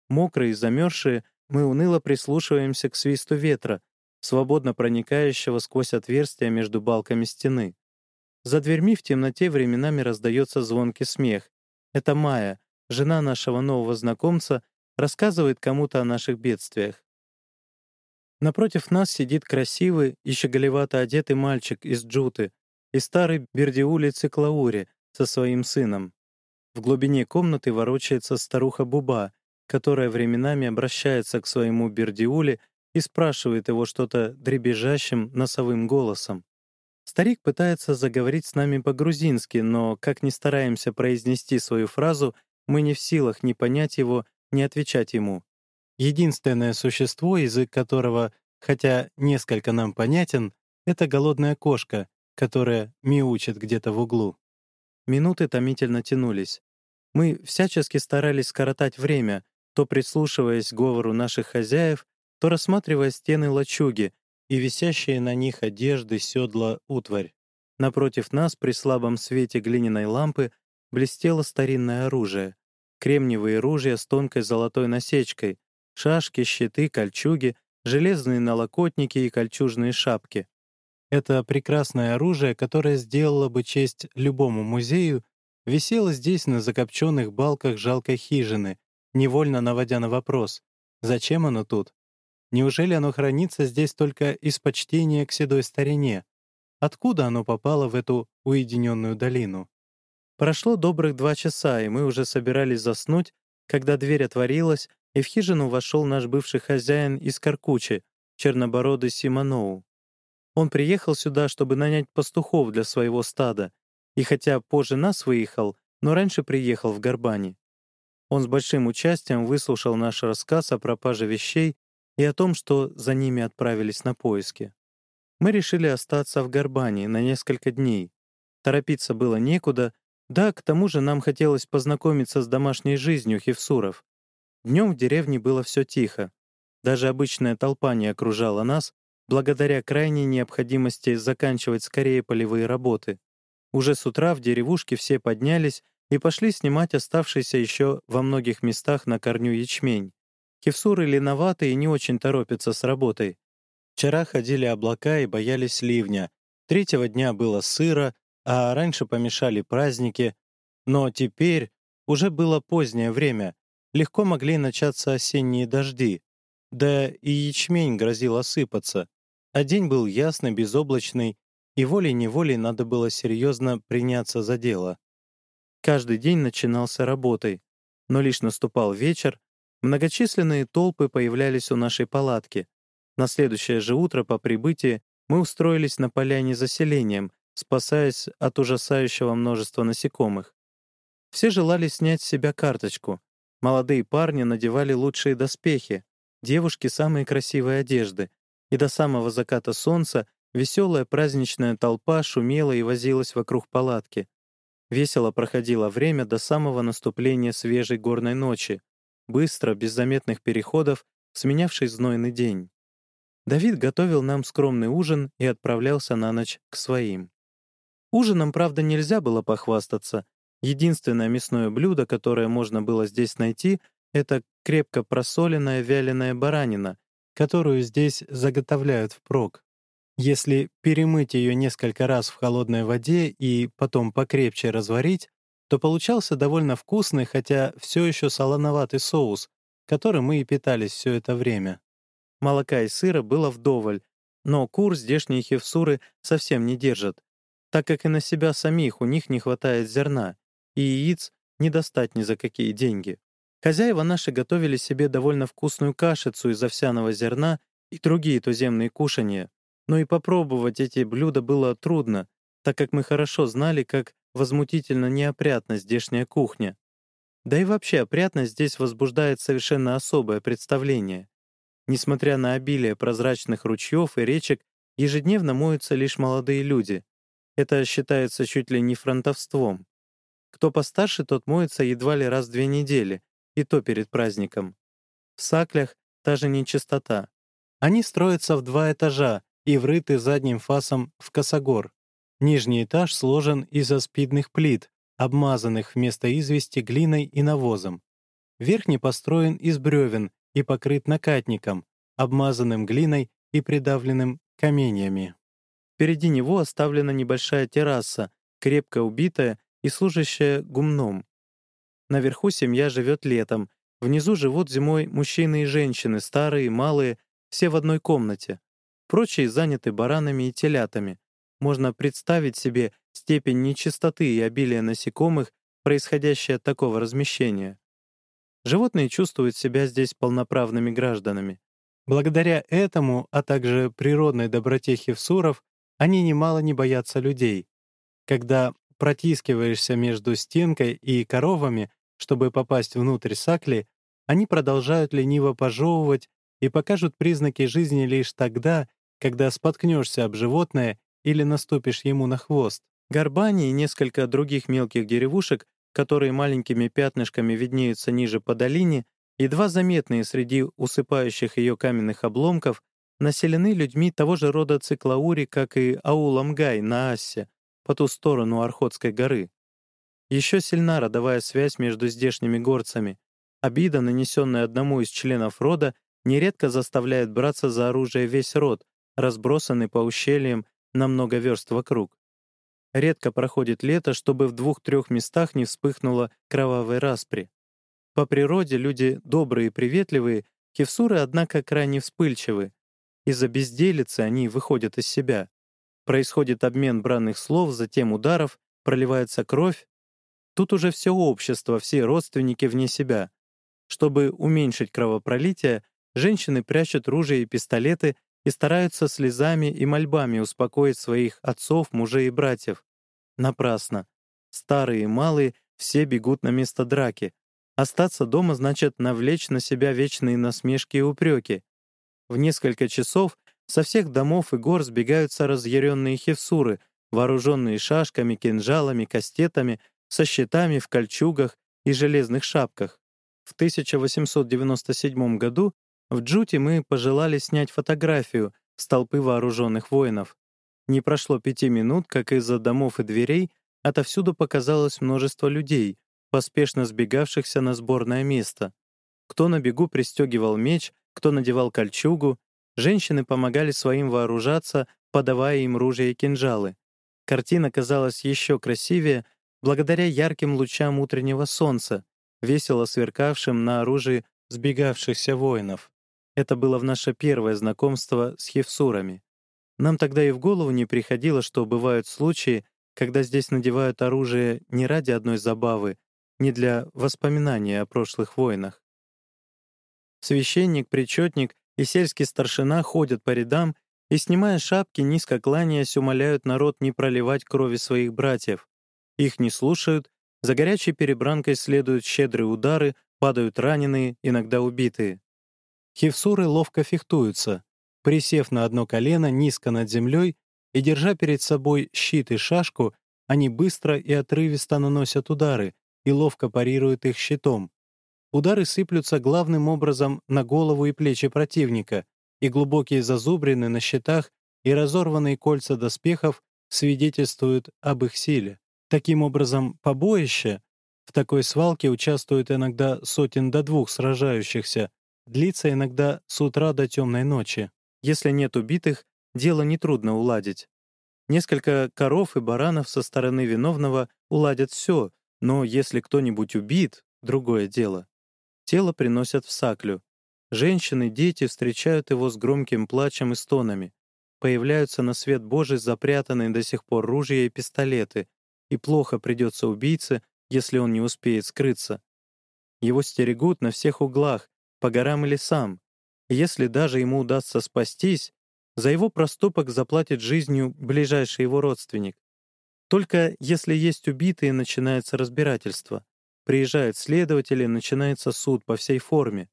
Мокрые и замерзшие, мы уныло прислушиваемся к свисту ветра, свободно проникающего сквозь отверстия между балками стены. За дверьми в темноте временами раздается звонкий смех. Это Майя, жена нашего нового знакомца, рассказывает кому-то о наших бедствиях. Напротив нас сидит красивый и щеголевато одетый мальчик из Джуты и старый Бердиули Циклаури со своим сыном. В глубине комнаты ворочается старуха Буба, которая временами обращается к своему Бердиуле и спрашивает его что-то дребезжащим носовым голосом. Старик пытается заговорить с нами по-грузински, но, как ни стараемся произнести свою фразу, мы не в силах ни понять его, ни отвечать ему. Единственное существо, язык которого, хотя несколько нам понятен, это голодная кошка, которая мяучит где-то в углу. Минуты томительно тянулись. Мы всячески старались скоротать время, то прислушиваясь к говору наших хозяев, то рассматривая стены лачуги и висящие на них одежды, седла, утварь. Напротив нас, при слабом свете глиняной лампы, блестело старинное оружие. Кремниевые ружья с тонкой золотой насечкой, Шашки, щиты, кольчуги, железные налокотники и кольчужные шапки. Это прекрасное оружие, которое сделало бы честь любому музею, висело здесь на закопченных балках жалкой хижины, невольно наводя на вопрос, зачем оно тут? Неужели оно хранится здесь только из почтения к седой старине? Откуда оно попало в эту уединенную долину? Прошло добрых два часа, и мы уже собирались заснуть, когда дверь отворилась, и в хижину вошел наш бывший хозяин из Каркучи, чернобородый Симоноу. Он приехал сюда, чтобы нанять пастухов для своего стада, и хотя позже нас выехал, но раньше приехал в Горбани. Он с большим участием выслушал наш рассказ о пропаже вещей и о том, что за ними отправились на поиски. Мы решили остаться в Горбани на несколько дней. Торопиться было некуда, да, к тому же нам хотелось познакомиться с домашней жизнью хевсуров. Днем в деревне было все тихо. Даже обычная толпа не окружала нас, благодаря крайней необходимости заканчивать скорее полевые работы. Уже с утра в деревушке все поднялись и пошли снимать оставшийся еще во многих местах на корню ячмень. Кевсуры леноваты и не очень торопятся с работой. Вчера ходили облака и боялись ливня. Третьего дня было сыро, а раньше помешали праздники. Но теперь уже было позднее время, легко могли начаться осенние дожди. Да и ячмень грозил осыпаться. А день был ясный, безоблачный, и волей-неволей надо было серьезно приняться за дело. Каждый день начинался работой, но лишь наступал вечер, многочисленные толпы появлялись у нашей палатки. На следующее же утро по прибытии мы устроились на поляне заселением, спасаясь от ужасающего множества насекомых. Все желали снять с себя карточку. Молодые парни надевали лучшие доспехи, девушки — самые красивые одежды, и до самого заката солнца веселая праздничная толпа шумела и возилась вокруг палатки. Весело проходило время до самого наступления свежей горной ночи, быстро, без заметных переходов, сменявший знойный день. Давид готовил нам скромный ужин и отправлялся на ночь к своим. Ужином, правда, нельзя было похвастаться. Единственное мясное блюдо, которое можно было здесь найти, это крепко просоленная вяленая баранина, которую здесь заготовляют впрок. Если перемыть ее несколько раз в холодной воде и потом покрепче разварить, то получался довольно вкусный, хотя все еще солоноватый соус, которым мы и питались все это время. Молока и сыра было вдоволь, но кур здешние хевсуры совсем не держат, так как и на себя самих у них не хватает зерна, и яиц не достать ни за какие деньги. Хозяева наши готовили себе довольно вкусную кашицу из овсяного зерна и другие туземные кушания, но и попробовать эти блюда было трудно, так как мы хорошо знали, как возмутительно неопрятна здешняя кухня. Да и вообще опрятность здесь возбуждает совершенно особое представление. Несмотря на обилие прозрачных ручьев и речек, ежедневно моются лишь молодые люди. Это считается чуть ли не фронтовством. Кто постарше, тот моется едва ли раз в две недели, и то перед праздником. В саклях та же нечистота. Они строятся в два этажа и врыты задним фасом в косогор. Нижний этаж сложен из аспидных плит, обмазанных вместо извести глиной и навозом. Верхний построен из бревен и покрыт накатником, обмазанным глиной и придавленным каменьями. Впереди него оставлена небольшая терраса, крепко убитая и служащая гумном. Наверху семья живет летом, внизу живут зимой мужчины и женщины, старые, малые, все в одной комнате. Прочие заняты баранами и телятами. Можно представить себе степень нечистоты и обилия насекомых, происходящее от такого размещения. Животные чувствуют себя здесь полноправными гражданами. Благодаря этому, а также природной доброте хевсуров, они немало не боятся людей. Когда протискиваешься между стенкой и коровами, чтобы попасть внутрь сакли, они продолжают лениво пожевывать и покажут признаки жизни лишь тогда, когда споткнешься об животное или наступишь ему на хвост. Горбани и несколько других мелких деревушек, которые маленькими пятнышками виднеются ниже по долине, едва заметные среди усыпающих ее каменных обломков, населены людьми того же рода циклаури, как и Ауламгай на Ассе, по ту сторону Архотской горы. Еще сильна родовая связь между здешними горцами. Обида, нанесенная одному из членов рода, нередко заставляет браться за оружие весь род, разбросанный по ущельям на много верст вокруг. Редко проходит лето, чтобы в двух-трех местах не вспыхнуло кровавой распри. По природе люди добрые и приветливые, кевсуры, однако, крайне вспыльчивы. Из-за безделицы они выходят из себя. Происходит обмен бранных слов, затем ударов, проливается кровь. Тут уже все общество, все родственники вне себя. Чтобы уменьшить кровопролитие, женщины прячут ружья и пистолеты и стараются слезами и мольбами успокоить своих отцов, мужей и братьев. Напрасно. Старые и малые все бегут на место драки. Остаться дома значит навлечь на себя вечные насмешки и упреки. В несколько часов со всех домов и гор сбегаются разъяренные хевсуры, вооруженные шашками, кинжалами, кастетами, со щитами в кольчугах и железных шапках. В 1897 году в Джуте мы пожелали снять фотографию с толпы вооруженных воинов. Не прошло пяти минут, как из-за домов и дверей отовсюду показалось множество людей, поспешно сбегавшихся на сборное место. Кто на бегу пристегивал меч, кто надевал кольчугу, женщины помогали своим вооружаться, подавая им ружья и кинжалы. Картина казалась еще красивее благодаря ярким лучам утреннего солнца, весело сверкавшим на оружии сбегавшихся воинов. Это было в наше первое знакомство с хевсурами. Нам тогда и в голову не приходило, что бывают случаи, когда здесь надевают оружие не ради одной забавы, не для воспоминания о прошлых войнах. Священник, причетник и сельский старшина ходят по рядам и, снимая шапки, низко кланяясь, умоляют народ не проливать крови своих братьев. Их не слушают, за горячей перебранкой следуют щедрые удары, падают раненые, иногда убитые. Хевсуры ловко фехтуются. Присев на одно колено низко над землей и держа перед собой щит и шашку, они быстро и отрывисто наносят удары, и ловко парирует их щитом. Удары сыплются главным образом на голову и плечи противника, и глубокие зазубрины на щитах и разорванные кольца доспехов свидетельствуют об их силе. Таким образом, побоище в такой свалке участвуют иногда сотен до двух сражающихся, длится иногда с утра до темной ночи. Если нет убитых, дело нетрудно уладить. Несколько коров и баранов со стороны виновного уладят все, но если кто-нибудь убит, другое дело. Тело приносят в саклю. Женщины, дети встречают его с громким плачем и стонами. Появляются на свет Божий запрятанные до сих пор ружья и пистолеты, и плохо придется убийце, если он не успеет скрыться. Его стерегут на всех углах, по горам и лесам. И если даже ему удастся спастись, за его проступок заплатит жизнью ближайший его родственник. Только если есть убитые, начинается разбирательство. Приезжают следователи, начинается суд по всей форме.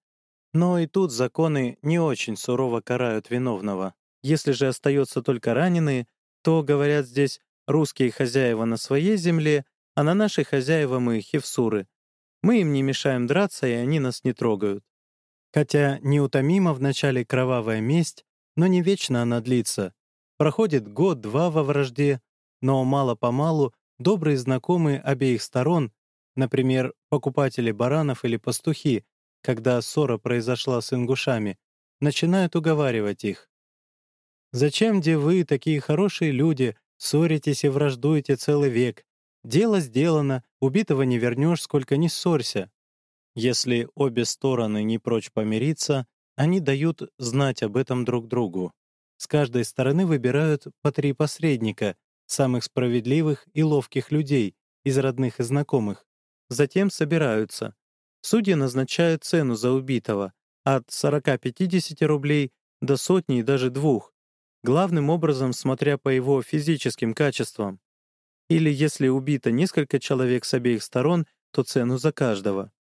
Но и тут законы не очень сурово карают виновного. Если же остается только раненые, то, говорят здесь, русские хозяева на своей земле, а на нашей хозяева мы хевсуры. Мы им не мешаем драться, и они нас не трогают. Хотя неутомима в начале кровавая месть, но не вечно она длится. Проходит год-два во вражде, но мало-помалу добрые знакомые обеих сторон, например, покупатели баранов или пастухи, когда ссора произошла с ингушами, начинают уговаривать их. «Зачем, где вы, такие хорошие люди, ссоритесь и враждуете целый век? Дело сделано, убитого не вернешь, сколько не ссорься». Если обе стороны не прочь помириться, они дают знать об этом друг другу. С каждой стороны выбирают по три посредника, самых справедливых и ловких людей из родных и знакомых. Затем собираются. Судьи назначают цену за убитого от 40-50 рублей до сотни и даже двух, главным образом смотря по его физическим качествам. Или если убито несколько человек с обеих сторон, то цену за каждого.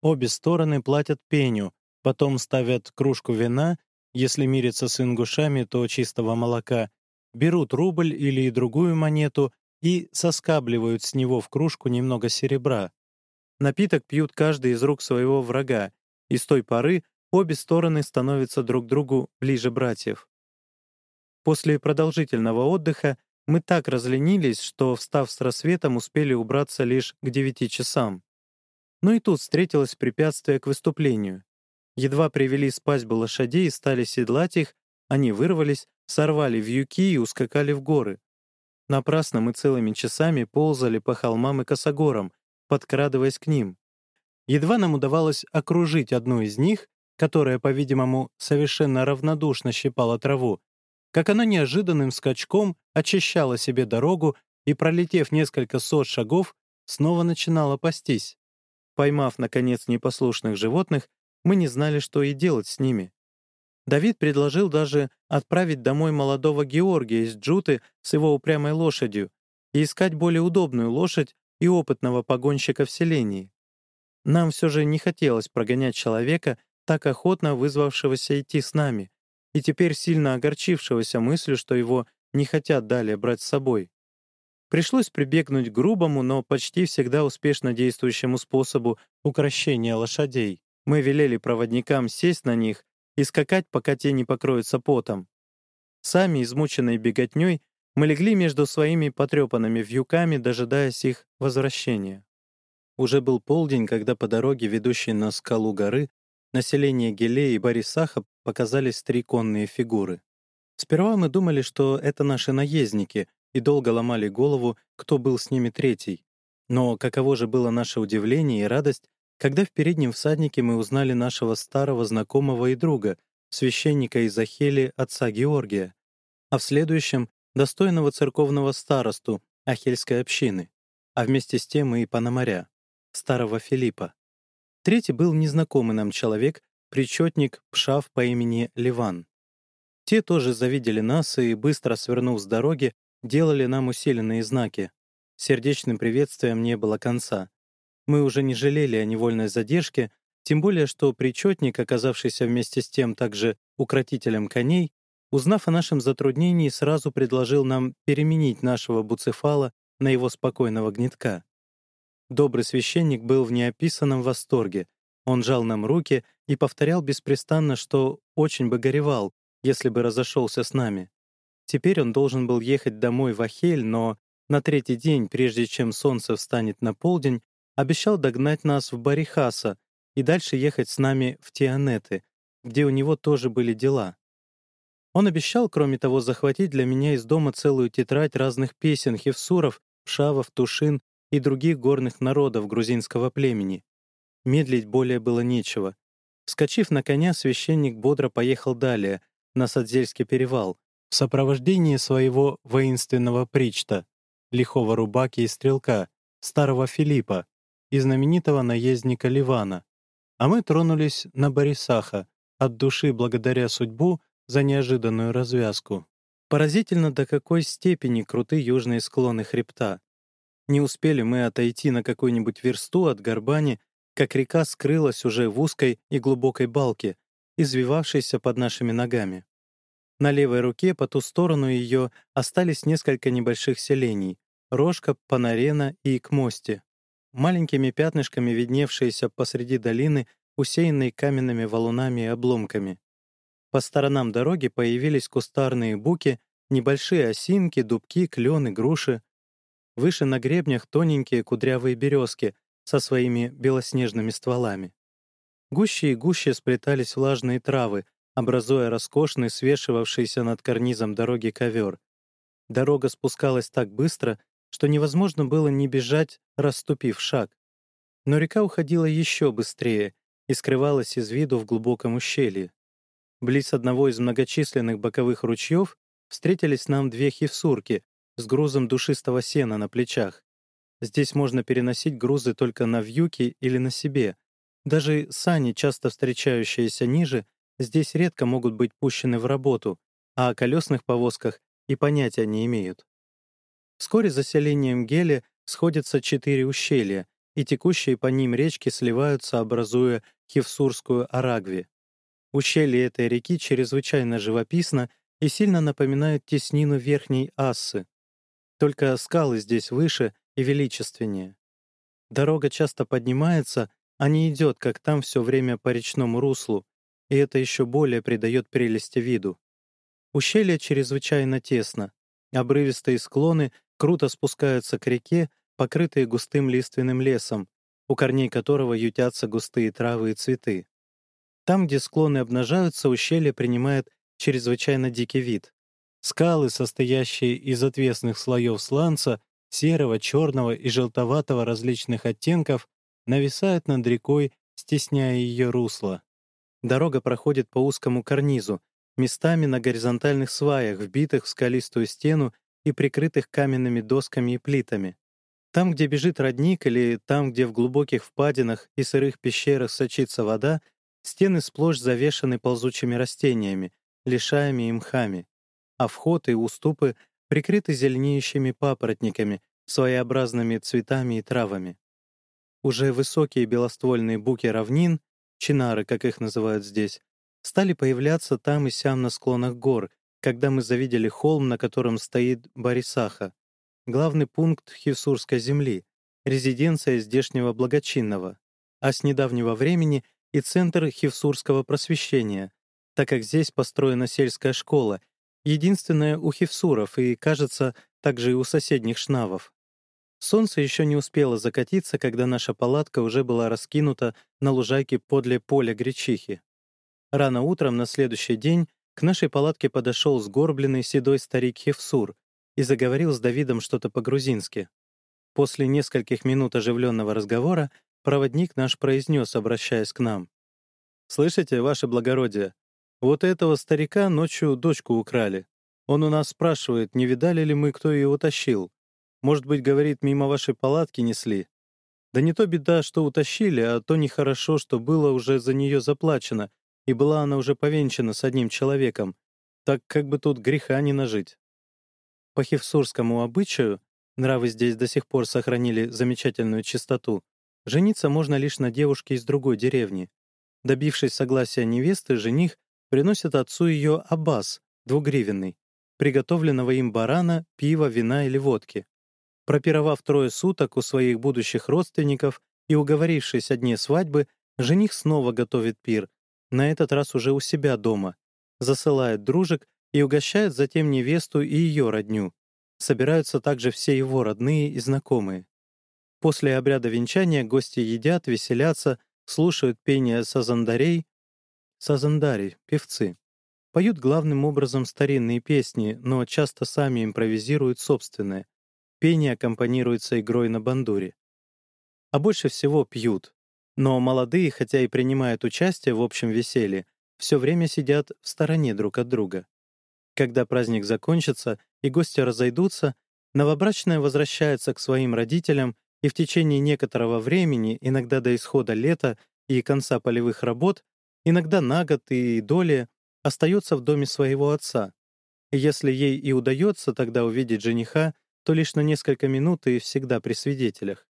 Обе стороны платят пеню, потом ставят кружку вина, если мирятся с ингушами, то чистого молока, берут рубль или другую монету и соскабливают с него в кружку немного серебра. Напиток пьют каждый из рук своего врага, и с той поры обе стороны становятся друг другу ближе братьев. После продолжительного отдыха мы так разленились, что, встав с рассветом, успели убраться лишь к девяти часам. Но и тут встретилось препятствие к выступлению. Едва привели спать бы лошадей и стали седлать их, они вырвались, сорвали вьюки и ускакали в горы. Напрасно мы целыми часами ползали по холмам и косогорам, подкрадываясь к ним. Едва нам удавалось окружить одну из них, которая, по-видимому, совершенно равнодушно щипала траву, как она неожиданным скачком очищала себе дорогу и, пролетев несколько сот шагов, снова начинала пастись. поймав, наконец, непослушных животных, мы не знали, что и делать с ними. Давид предложил даже отправить домой молодого Георгия из Джуты с его упрямой лошадью и искать более удобную лошадь и опытного погонщика в селении. Нам все же не хотелось прогонять человека, так охотно вызвавшегося идти с нами, и теперь сильно огорчившегося мыслью, что его не хотят далее брать с собой. Пришлось прибегнуть к грубому, но почти всегда успешно действующему способу укращения лошадей. Мы велели проводникам сесть на них и скакать, пока те не покроются потом. Сами, измученные беготней, мы легли между своими потрепанными вьюками, дожидаясь их возвращения. Уже был полдень, когда по дороге, ведущей на скалу горы, население Геле и Борисаха показались три конные фигуры. Сперва мы думали, что это наши наездники, и долго ломали голову, кто был с ними третий. Но каково же было наше удивление и радость, когда в переднем всаднике мы узнали нашего старого знакомого и друга, священника из Ахели, отца Георгия, а в следующем — достойного церковного старосту Ахельской общины, а вместе с тем и Пономаря, старого Филиппа. Третий был незнакомый нам человек, причетник Пшав по имени Ливан. Те тоже завидели нас и, быстро свернув с дороги, делали нам усиленные знаки. Сердечным приветствием не было конца. Мы уже не жалели о невольной задержке, тем более что причетник, оказавшийся вместе с тем также укротителем коней, узнав о нашем затруднении, сразу предложил нам переменить нашего буцефала на его спокойного гнетка. Добрый священник был в неописанном восторге. Он жал нам руки и повторял беспрестанно, что очень бы горевал, если бы разошелся с нами. Теперь он должен был ехать домой в Ахель, но на третий день, прежде чем солнце встанет на полдень, обещал догнать нас в Барихаса и дальше ехать с нами в Тианеты, где у него тоже были дела. Он обещал, кроме того, захватить для меня из дома целую тетрадь разных песен хевсуров, пшавов, тушин и других горных народов грузинского племени. Медлить более было нечего. Вскочив на коня, священник бодро поехал далее, на Садзельский перевал, в сопровождении своего воинственного причта, лихого рубаки и стрелка, старого Филиппа, и знаменитого наездника Ливана, а мы тронулись на Борисаха, от души благодаря судьбу за неожиданную развязку. Поразительно, до какой степени круты южные склоны хребта. Не успели мы отойти на какую-нибудь версту от Горбани, как река скрылась уже в узкой и глубокой балке, извивавшейся под нашими ногами. На левой руке по ту сторону ее остались несколько небольших селений — Рожка, Панарена и Икмости маленькими пятнышками видневшиеся посреди долины, усеянной каменными валунами и обломками. По сторонам дороги появились кустарные буки, небольшие осинки, дубки, клены, груши. Выше на гребнях тоненькие кудрявые березки со своими белоснежными стволами. Гуще и гуще сплетались влажные травы, образуя роскошный, свешивавшийся над карнизом дороги ковер. Дорога спускалась так быстро, что невозможно было не бежать, расступив шаг. Но река уходила еще быстрее и скрывалась из виду в глубоком ущелье. Близ одного из многочисленных боковых ручьев встретились нам две хивсурки с грузом душистого сена на плечах. Здесь можно переносить грузы только на вьюке или на себе. Даже сани, часто встречающиеся ниже, здесь редко могут быть пущены в работу, а о колесных повозках и понятия не имеют. Вскоре за селением Гели сходятся четыре ущелья, и текущие по ним речки сливаются, образуя Хевсурскую Арагви. Ущелье этой реки чрезвычайно живописно и сильно напоминают теснину Верхней Ассы. Только скалы здесь выше и величественнее. Дорога часто поднимается, а не идет, как там все время по речному руслу, и это еще более придает прелести виду. Ущелье чрезвычайно тесно. Обрывистые склоны круто спускаются к реке, покрытые густым лиственным лесом, у корней которого ютятся густые травы и цветы. Там, где склоны обнажаются, ущелье принимает чрезвычайно дикий вид. Скалы, состоящие из отвесных слоев сланца, серого, черного и желтоватого различных оттенков, нависают над рекой, стесняя ее русло. Дорога проходит по узкому карнизу, местами на горизонтальных сваях, вбитых в скалистую стену и прикрытых каменными досками и плитами. Там, где бежит родник, или там, где в глубоких впадинах и сырых пещерах сочится вода, стены сплошь завешаны ползучими растениями, лишаями и мхами, а вход и уступы прикрыты зеленеющими папоротниками, своеобразными цветами и травами. Уже высокие белоствольные буки равнин, чинары, как их называют здесь, стали появляться там и сям на склонах гор, когда мы завидели холм, на котором стоит Барисаха, главный пункт Хивсурской земли, резиденция здешнего благочинного, а с недавнего времени и центр Хивсурского просвещения, так как здесь построена сельская школа, единственная у Хивсуров и, кажется, также и у соседних шнавов. Солнце еще не успело закатиться, когда наша палатка уже была раскинута на лужайке подле поля гречихи. Рано утром на следующий день к нашей палатке подошел сгорбленный седой старик Хевсур и заговорил с Давидом что-то по-грузински. После нескольких минут оживленного разговора проводник наш произнес, обращаясь к нам. «Слышите, ваше благородие, вот этого старика ночью дочку украли. Он у нас спрашивает, не видали ли мы, кто ее утащил. Может быть, говорит, мимо вашей палатки несли. Да не то беда, что утащили, а то нехорошо, что было уже за нее заплачено, и была она уже повенчана с одним человеком, так как бы тут греха не нажить. По хевсурскому обычаю, нравы здесь до сих пор сохранили замечательную чистоту, жениться можно лишь на девушке из другой деревни. Добившись согласия невесты, жених приносит отцу ее аббас, двугривенный, приготовленного им барана, пива, вина или водки. Пропировав трое суток у своих будущих родственников и уговорившись о дне свадьбы, жених снова готовит пир, на этот раз уже у себя дома, засылает дружек и угощает затем невесту и ее родню. Собираются также все его родные и знакомые. После обряда венчания гости едят, веселятся, слушают пение сазандарей, сазандари, певцы. Поют главным образом старинные песни, но часто сами импровизируют собственные. Пение аккомпанируется игрой на бандуре. А больше всего пьют, но молодые, хотя и принимают участие в общем веселье, все время сидят в стороне друг от друга. Когда праздник закончится и гости разойдутся, новобрачная возвращается к своим родителям и в течение некоторого времени, иногда до исхода лета и конца полевых работ, иногда на год и доли, остается в доме своего отца. Если ей и удается тогда увидеть жениха, то лишь на несколько минут и всегда при свидетелях.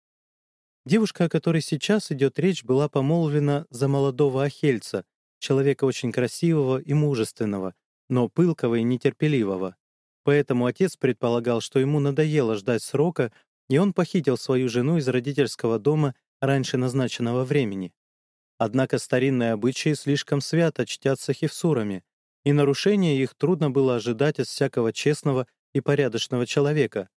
Девушка, о которой сейчас идет речь, была помолвлена за молодого Ахельца, человека очень красивого и мужественного, но пылкого и нетерпеливого. Поэтому отец предполагал, что ему надоело ждать срока, и он похитил свою жену из родительского дома раньше назначенного времени. Однако старинные обычаи слишком свято чтятся хевсурами, и нарушение их трудно было ожидать от всякого честного и порядочного человека.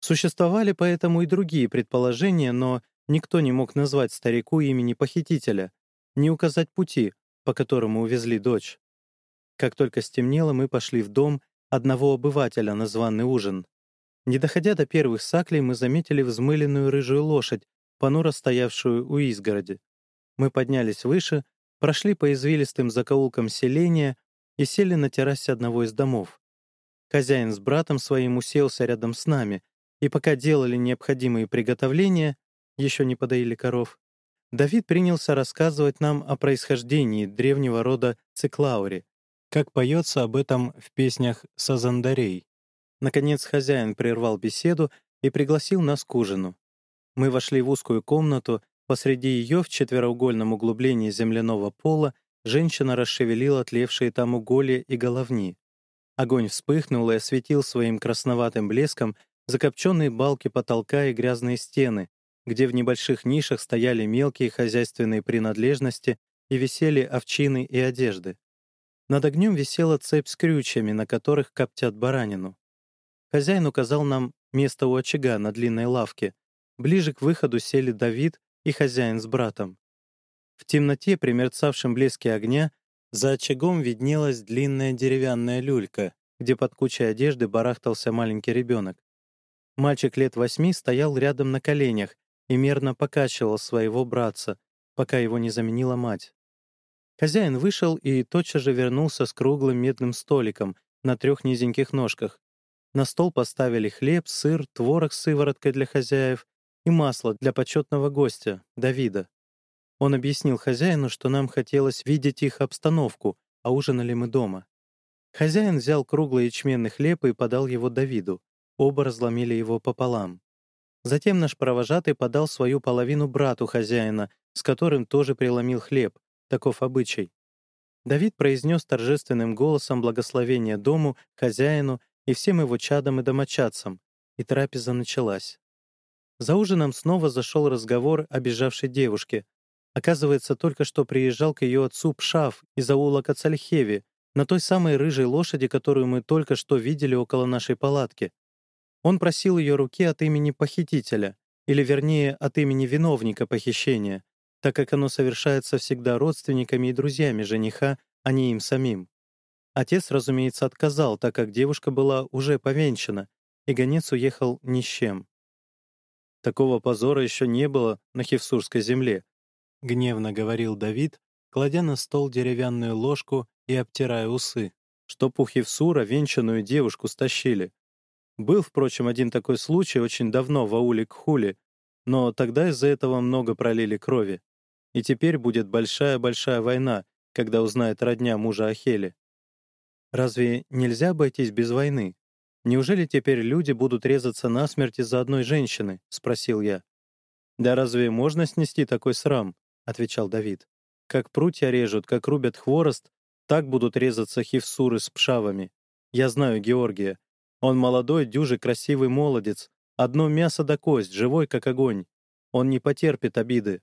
Существовали поэтому и другие предположения, но Никто не мог назвать старику имени похитителя, не указать пути, по которому увезли дочь. Как только стемнело, мы пошли в дом одного обывателя на званый ужин. Не доходя до первых саклей, мы заметили взмыленную рыжую лошадь, понуро стоявшую у изгороди. Мы поднялись выше, прошли по извилистым закоулкам селения и сели на террасе одного из домов. Хозяин с братом своим уселся рядом с нами, и пока делали необходимые приготовления, еще не подоили коров, Давид принялся рассказывать нам о происхождении древнего рода циклаури, как поется об этом в песнях сазандарей. Наконец хозяин прервал беседу и пригласил нас к ужину. Мы вошли в узкую комнату, посреди ее в четвероугольном углублении земляного пола женщина расшевелила тлевшие там уголья и головни. Огонь вспыхнул и осветил своим красноватым блеском закопченные балки потолка и грязные стены, где в небольших нишах стояли мелкие хозяйственные принадлежности и висели овчины и одежды. Над огнем висела цепь с крючьями, на которых коптят баранину. Хозяин указал нам место у очага на длинной лавке. Ближе к выходу сели Давид и хозяин с братом. В темноте, при мерцавшем блеске огня, за очагом виднелась длинная деревянная люлька, где под кучей одежды барахтался маленький ребенок. Мальчик лет восьми стоял рядом на коленях и мерно покачивал своего братца, пока его не заменила мать. Хозяин вышел и тотчас же вернулся с круглым медным столиком на трех низеньких ножках. На стол поставили хлеб, сыр, творог с сывороткой для хозяев, и масло для почетного гостя, Давида. Он объяснил хозяину, что нам хотелось видеть их обстановку, а ужинали мы дома. Хозяин взял круглый ячменный хлеб и подал его Давиду. Оба разломили его пополам. Затем наш провожатый подал свою половину брату хозяина, с которым тоже преломил хлеб. Таков обычай. Давид произнес торжественным голосом благословение дому, хозяину и всем его чадам и домочадцам, и трапеза началась. За ужином снова зашел разговор о бежавшей девушке. Оказывается, только что приезжал к ее отцу Пшав из аула Кацальхеви, на той самой рыжей лошади, которую мы только что видели около нашей палатки. Он просил ее руки от имени похитителя, или вернее, от имени виновника похищения, так как оно совершается всегда родственниками и друзьями жениха, а не им самим. Отец, разумеется, отказал, так как девушка была уже повенчана, и гонец уехал ни с чем. Такого позора еще не было на Хевсурской земле, — гневно говорил Давид, кладя на стол деревянную ложку и обтирая усы. Чтоб у Хевсура венчанную девушку стащили. Был, впрочем, один такой случай очень давно в ауле Кхули, но тогда из-за этого много пролили крови. И теперь будет большая-большая война, когда узнает родня мужа Ахели. Разве нельзя обойтись без войны? Неужели теперь люди будут резаться насмерть из-за одной женщины? — спросил я. «Да разве можно снести такой срам?» — отвечал Давид. «Как прутья режут, как рубят хворост, так будут резаться хивсуры с пшавами. Я знаю Георгия. Он молодой, дюжий, красивый молодец. Одно мясо да кость, живой, как огонь. Он не потерпит обиды.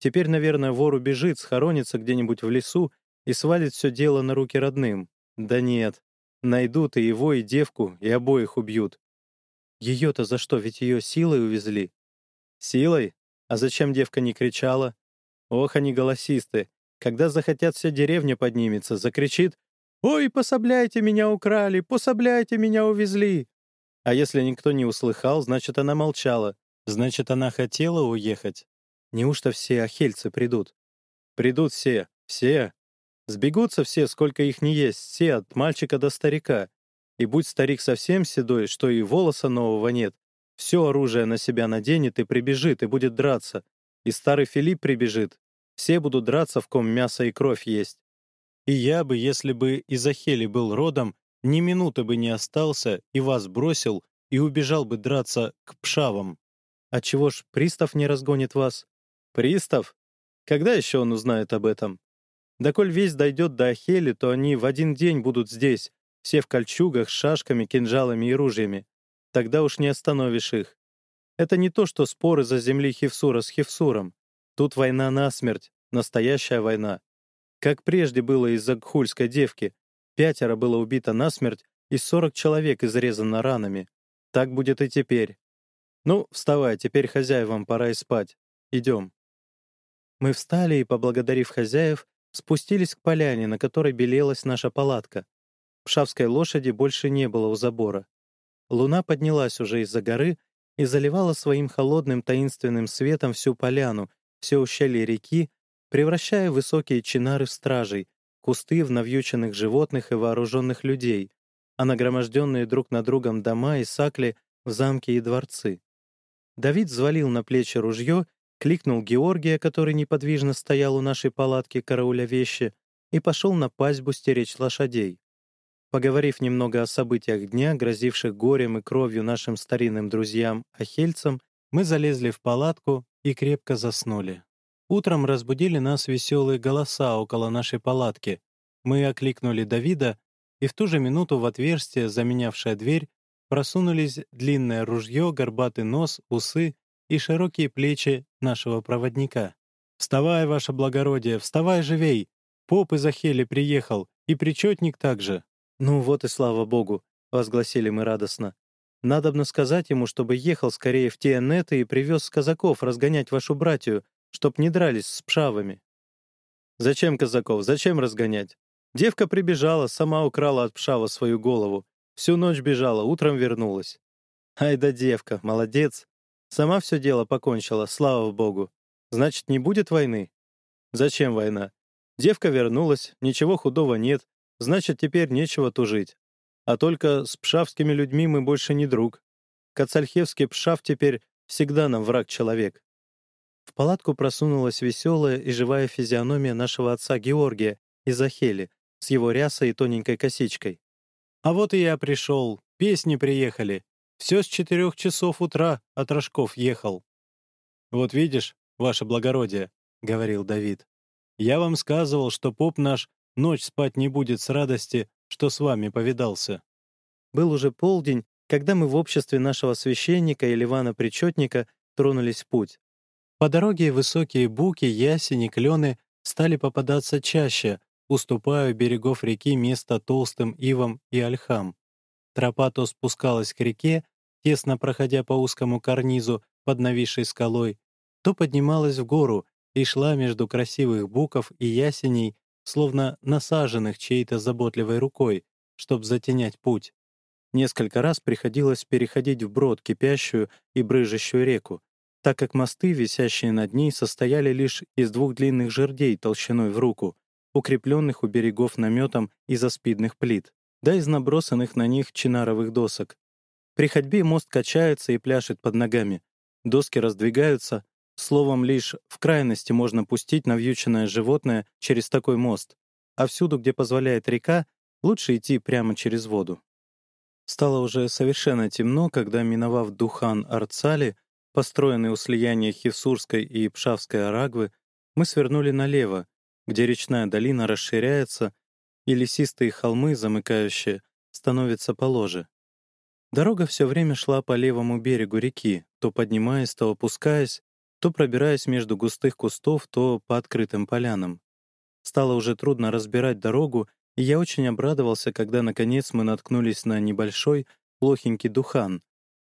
Теперь, наверное, вор убежит, схоронится где-нибудь в лесу и свалит все дело на руки родным. Да нет. Найдут и его, и девку, и обоих убьют. Ее-то за что, ведь ее силой увезли? Силой? А зачем девка не кричала? Ох, они голосисты. Когда захотят, вся деревня поднимется, закричит «Ой, пособляйте, меня украли! Пособляйте, меня увезли!» А если никто не услыхал, значит, она молчала. Значит, она хотела уехать. Неужто все ахельцы придут? Придут все, все. Сбегутся все, сколько их не есть, все, от мальчика до старика. И будь старик совсем седой, что и волоса нового нет, все оружие на себя наденет и прибежит, и будет драться. И старый Филипп прибежит. Все будут драться, в ком мясо и кровь есть. И я бы, если бы из Ахели был родом, ни минуты бы не остался и вас бросил, и убежал бы драться к пшавам. А чего ж пристав не разгонит вас? Пристав? Когда еще он узнает об этом? Да коль весь дойдет до Ахели, то они в один день будут здесь, все в кольчугах, шашками, кинжалами и ружьями. Тогда уж не остановишь их. Это не то, что споры за земли Хевсура с Хевсуром. Тут война насмерть, настоящая война. Как прежде было из-за гхульской девки. Пятеро было убито насмерть и сорок человек изрезано ранами. Так будет и теперь. Ну, вставай, теперь хозяевам пора и спать. Идем. Мы встали и, поблагодарив хозяев, спустились к поляне, на которой белелась наша палатка. Пшавской лошади больше не было у забора. Луна поднялась уже из-за горы и заливала своим холодным таинственным светом всю поляну, все ущелье реки, превращая высокие чинары в стражей, кусты в навьюченных животных и вооруженных людей, а нагроможденные друг на другом дома и сакли в замки и дворцы. Давид взвалил на плечи ружье кликнул Георгия, который неподвижно стоял у нашей палатки карауля вещи, и пошел на пастьбу стеречь лошадей. Поговорив немного о событиях дня, грозивших горем и кровью нашим старинным друзьям-ахельцам, мы залезли в палатку и крепко заснули. Утром разбудили нас веселые голоса около нашей палатки. Мы окликнули Давида, и в ту же минуту в отверстие, заменявшее дверь, просунулись длинное ружье, горбатый нос, усы и широкие плечи нашего проводника. «Вставай, ваше благородие, вставай живей! Поп из Ахели приехал, и причетник также». «Ну вот и слава богу», — возгласили мы радостно. «Надобно сказать ему, чтобы ехал скорее в те и привез казаков разгонять вашу братью, чтоб не дрались с пшавами». «Зачем казаков? Зачем разгонять? Девка прибежала, сама украла от пшава свою голову. Всю ночь бежала, утром вернулась». «Ай да девка, молодец!» Сама все дело покончила, слава богу. Значит, не будет войны? Зачем война? Девка вернулась, ничего худого нет, значит, теперь нечего тужить. А только с пшавскими людьми мы больше не друг. Кацальхевский пшав теперь Всегда нам враг человек. В палатку просунулась веселая и живая физиономия нашего отца Георгия из Ахели с его рясой и тоненькой косичкой. «А вот и я пришел, песни приехали. Все с четырех часов утра от Рожков ехал». «Вот видишь, ваше благородие», — говорил Давид, «я вам сказывал, что поп наш ночь спать не будет с радости, что с вами повидался». Был уже полдень, когда мы в обществе нашего священника и Ливана Причетника тронулись в путь. По дороге высокие буки, ясени, клены стали попадаться чаще, уступая берегов реки место толстым ивам и ольхам. Тропа то спускалась к реке, тесно проходя по узкому карнизу под нависшей скалой, то поднималась в гору и шла между красивых буков и ясеней, словно насаженных чьей-то заботливой рукой, чтобы затенять путь. Несколько раз приходилось переходить вброд кипящую и брыжущую реку, так как мосты, висящие над ней, состояли лишь из двух длинных жердей толщиной в руку, укрепленных у берегов наметом из аспидных плит, да из набросанных на них чинаровых досок. При ходьбе мост качается и пляшет под ногами. Доски раздвигаются, словом, лишь в крайности можно пустить навьюченное животное через такой мост, а всюду, где позволяет река, лучше идти прямо через воду. Стало уже совершенно темно, когда, миновав Духан Арцали, построенный у слияния Хевсурской и Пшавской Арагвы, мы свернули налево, где речная долина расширяется, и лесистые холмы, замыкающие, становятся положе. Дорога все время шла по левому берегу реки, то поднимаясь, то опускаясь, то пробираясь между густых кустов, то по открытым полянам. Стало уже трудно разбирать дорогу, и я очень обрадовался, когда, наконец, мы наткнулись на небольшой, плохенький духан,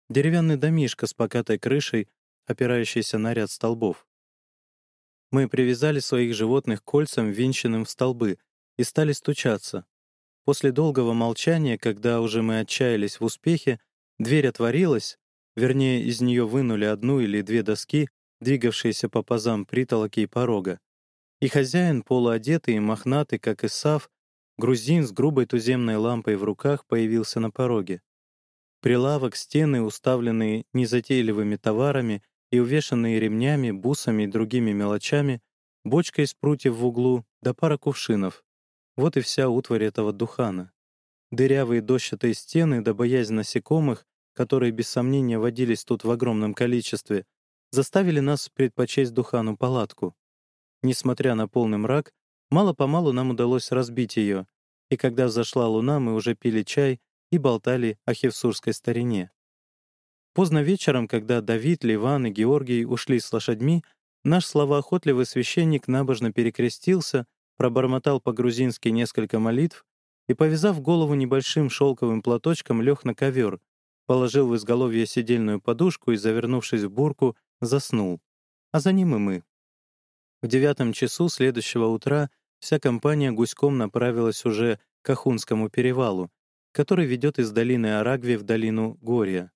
деревянный домишко с покатой крышей, опирающийся на ряд столбов. Мы привязали своих животных кольцам, винченным в столбы, и стали стучаться. После долгого молчания, когда уже мы отчаялись в успехе, дверь отворилась, вернее, из нее вынули одну или две доски, двигавшиеся по пазам притолоки и порога. И хозяин, полуодетый и мохнатый, как Исав, Грузин с грубой туземной лампой в руках появился на пороге. Прилавок, стены, уставленные незатейливыми товарами и увешанные ремнями, бусами и другими мелочами, бочка из прутьев в углу, да пара кувшинов. Вот и вся утварь этого духана. Дырявые дощатые стены да боязнь насекомых, которые без сомнения водились тут в огромном количестве, заставили нас предпочесть духану палатку. Несмотря на полный мрак, Мало-помалу нам удалось разбить ее, и когда взошла луна, мы уже пили чай и болтали о хевсурской старине. Поздно вечером, когда Давид, Ливан и Георгий ушли с лошадьми, наш словоохотливый священник набожно перекрестился, пробормотал по-грузински несколько молитв и, повязав голову небольшим шелковым платочком, лег на ковер, положил в изголовье сидельную подушку и, завернувшись в бурку, заснул. А за ним и мы. В девятом часу следующего утра вся компания гуськом направилась уже к Ахунскому перевалу, который ведет из долины Арагви в долину Гория.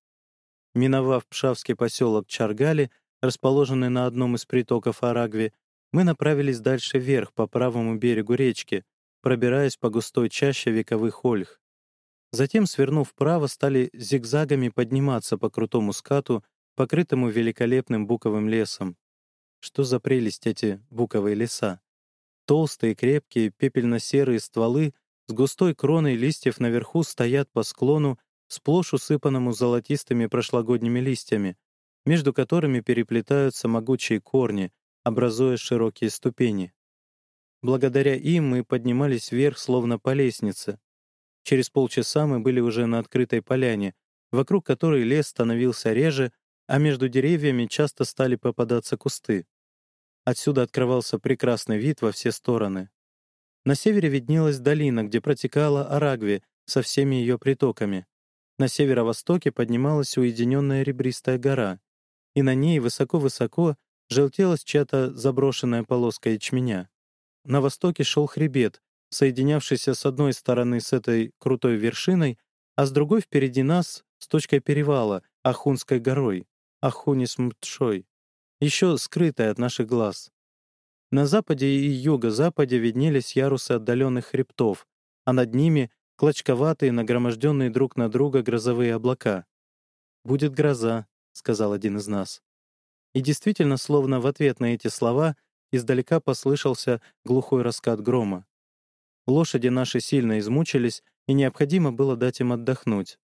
Миновав пшавский поселок Чаргали, расположенный на одном из притоков Арагви, мы направились дальше вверх по правому берегу речки, пробираясь по густой чаще вековых ольх. Затем, свернув вправо, стали зигзагами подниматься по крутому скату, покрытому великолепным буковым лесом. Что за прелесть эти буковые леса? Толстые, крепкие, пепельно-серые стволы с густой кроной листьев наверху стоят по склону, сплошь усыпанному золотистыми прошлогодними листьями, между которыми переплетаются могучие корни, образуя широкие ступени. Благодаря им мы поднимались вверх, словно по лестнице. Через полчаса мы были уже на открытой поляне, вокруг которой лес становился реже, а между деревьями часто стали попадаться кусты. Отсюда открывался прекрасный вид во все стороны. На севере виднелась долина, где протекала Арагви со всеми ее притоками. На северо-востоке поднималась уединенная ребристая гора, и на ней высоко-высоко желтелась чья-то заброшенная полоска ячменя. На востоке шел хребет, соединявшийся с одной стороны с этой крутой вершиной, а с другой впереди нас с точкой перевала, Ахунской горой, Ахунис Мтшой еще скрытая от наших глаз. На западе и юго-западе виднелись ярусы отдаленных хребтов, а над ними — клочковатые, нагроможденные друг на друга грозовые облака. «Будет гроза», — сказал один из нас. И действительно, словно в ответ на эти слова, издалека послышался глухой раскат грома. Лошади наши сильно измучились, и необходимо было дать им отдохнуть.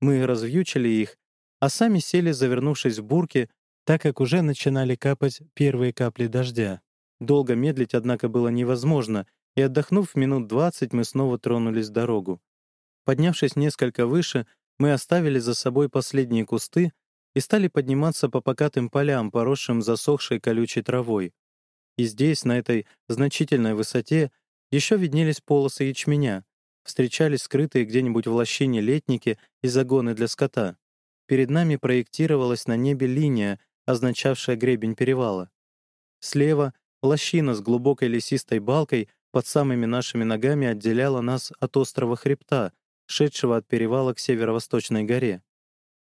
Мы развьючили их, а сами сели, завернувшись в бурки, так как уже начинали капать первые капли дождя. Долго медлить, однако, было невозможно, и, отдохнув минут двадцать, мы снова тронулись дорогу. Поднявшись несколько выше, мы оставили за собой последние кусты и стали подниматься по покатым полям, поросшим засохшей колючей травой. И здесь, на этой значительной высоте, еще виднелись полосы ячменя, встречались скрытые где-нибудь в лощине летники и загоны для скота. Перед нами проектировалась на небе линия, означавшая гребень перевала. Слева — лощина с глубокой лесистой балкой под самыми нашими ногами отделяла нас от острова хребта, шедшего от перевала к северо-восточной горе.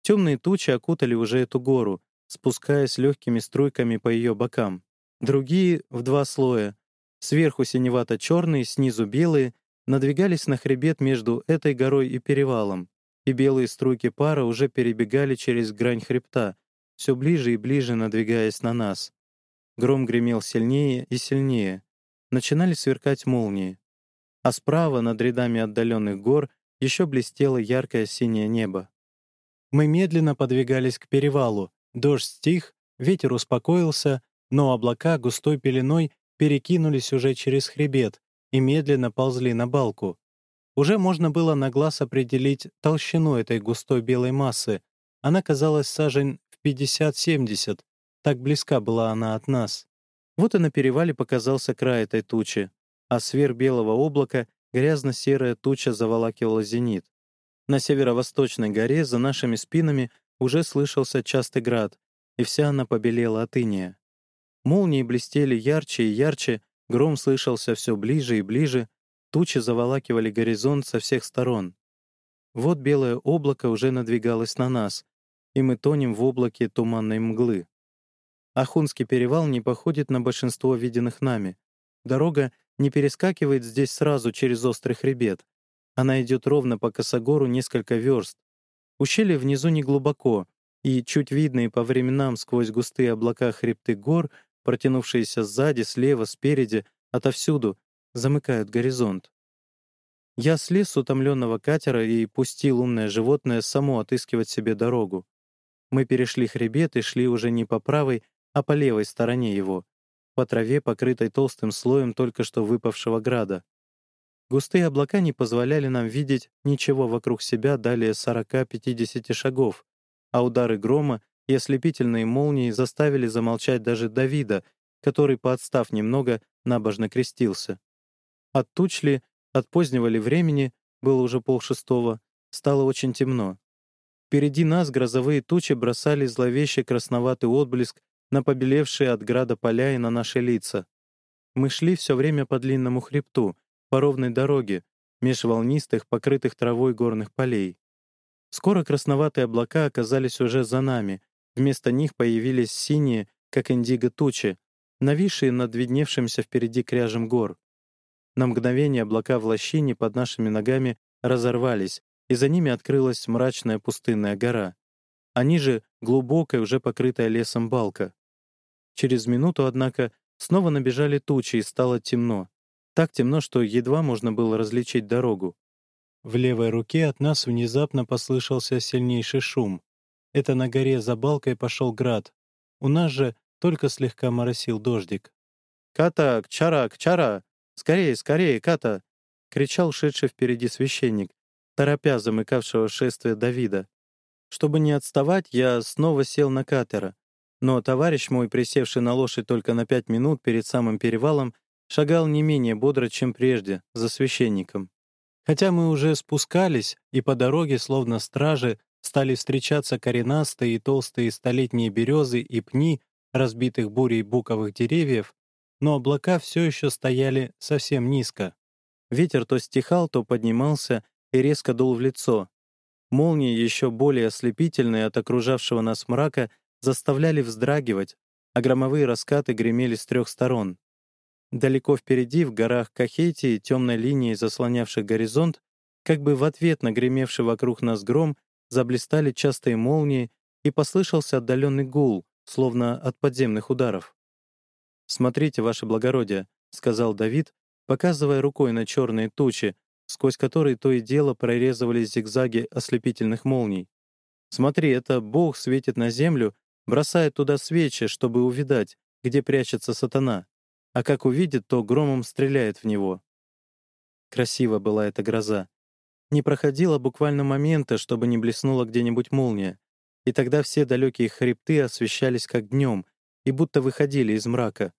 Темные тучи окутали уже эту гору, спускаясь легкими струйками по ее бокам. Другие — в два слоя. Сверху синевато-черные, снизу белые, надвигались на хребет между этой горой и перевалом, и белые струйки пара уже перебегали через грань хребта, все ближе и ближе надвигаясь на нас. Гром гремел сильнее и сильнее. Начинали сверкать молнии. А справа, над рядами отдаленных гор, еще блестело яркое синее небо. Мы медленно подвигались к перевалу. Дождь стих, ветер успокоился, но облака густой пеленой перекинулись уже через хребет, и медленно ползли на балку. Уже можно было на глаз определить толщину этой густой белой массы. Она казалась сажень в 50-70, так близка была она от нас. Вот и на перевале показался край этой тучи, а сверх белого облака грязно-серая туча заволакивала зенит. На северо-восточной горе за нашими спинами уже слышался частый град, и вся она побелела от иния. Молнии блестели ярче и ярче, Гром слышался все ближе и ближе, тучи заволакивали горизонт со всех сторон. Вот белое облако уже надвигалось на нас, и мы тонем в облаке туманной мглы. Ахунский перевал не походит на большинство виденных нами. Дорога не перескакивает здесь сразу через острый хребет. Она идет ровно по косогору несколько верст. Ущелье внизу не глубоко, и чуть видные по временам сквозь густые облака хребты гор — протянувшиеся сзади, слева, спереди, отовсюду, замыкают горизонт. Я слез с утомленного катера и пустил умное животное само отыскивать себе дорогу. Мы перешли хребет и шли уже не по правой, а по левой стороне его, по траве, покрытой толстым слоем только что выпавшего града. Густые облака не позволяли нам видеть ничего вокруг себя далее 40-50 шагов, а удары грома и ослепительные молнии заставили замолчать даже Давида, который, подстав немного, набожно крестился. От туч ли, от позднего ли времени, было уже полшестого, стало очень темно. Впереди нас грозовые тучи бросали зловещий красноватый отблеск на побелевшие от града поля и на наши лица. Мы шли все время по длинному хребту, по ровной дороге, меж волнистых, покрытых травой горных полей. Скоро красноватые облака оказались уже за нами, Вместо них появились синие, как индиго тучи, нависшие над видневшимся впереди кряжем гор. На мгновение облака в лощине под нашими ногами разорвались, и за ними открылась мрачная пустынная гора. А ниже — глубокая, уже покрытая лесом балка. Через минуту, однако, снова набежали тучи, и стало темно. Так темно, что едва можно было различить дорогу. В левой руке от нас внезапно послышался сильнейший шум. Это на горе за балкой пошел град. У нас же только слегка моросил дождик. «Ката, кчара, кчара! Скорее, скорее, Ката!» — кричал шедший впереди священник, торопя замыкавшего шествие Давида. Чтобы не отставать, я снова сел на катера. Но товарищ мой, присевший на лошадь только на пять минут перед самым перевалом, шагал не менее бодро, чем прежде, за священником. Хотя мы уже спускались, и по дороге, словно стражи, стали встречаться коренастые и толстые столетние березы и пни, разбитых бурей буковых деревьев, но облака все еще стояли совсем низко. Ветер то стихал, то поднимался и резко дул в лицо. Молнии, еще более ослепительные от окружавшего нас мрака, заставляли вздрагивать, а громовые раскаты гремели с трех сторон. Далеко впереди, в горах Кахетии, темной линией заслонявших горизонт, как бы в ответ на гремевший вокруг нас гром, заблистали частые молнии, и послышался отдаленный гул, словно от подземных ударов. «Смотрите, ваше благородие», — сказал Давид, показывая рукой на черные тучи, сквозь которые то и дело прорезывались зигзаги ослепительных молний. «Смотри, это Бог светит на землю, бросает туда свечи, чтобы увидать, где прячется сатана, а как увидит, то громом стреляет в него». Красиво была эта гроза. Не проходило буквально момента, чтобы не блеснула где-нибудь молния, и тогда все далекие хребты освещались как днем и будто выходили из мрака.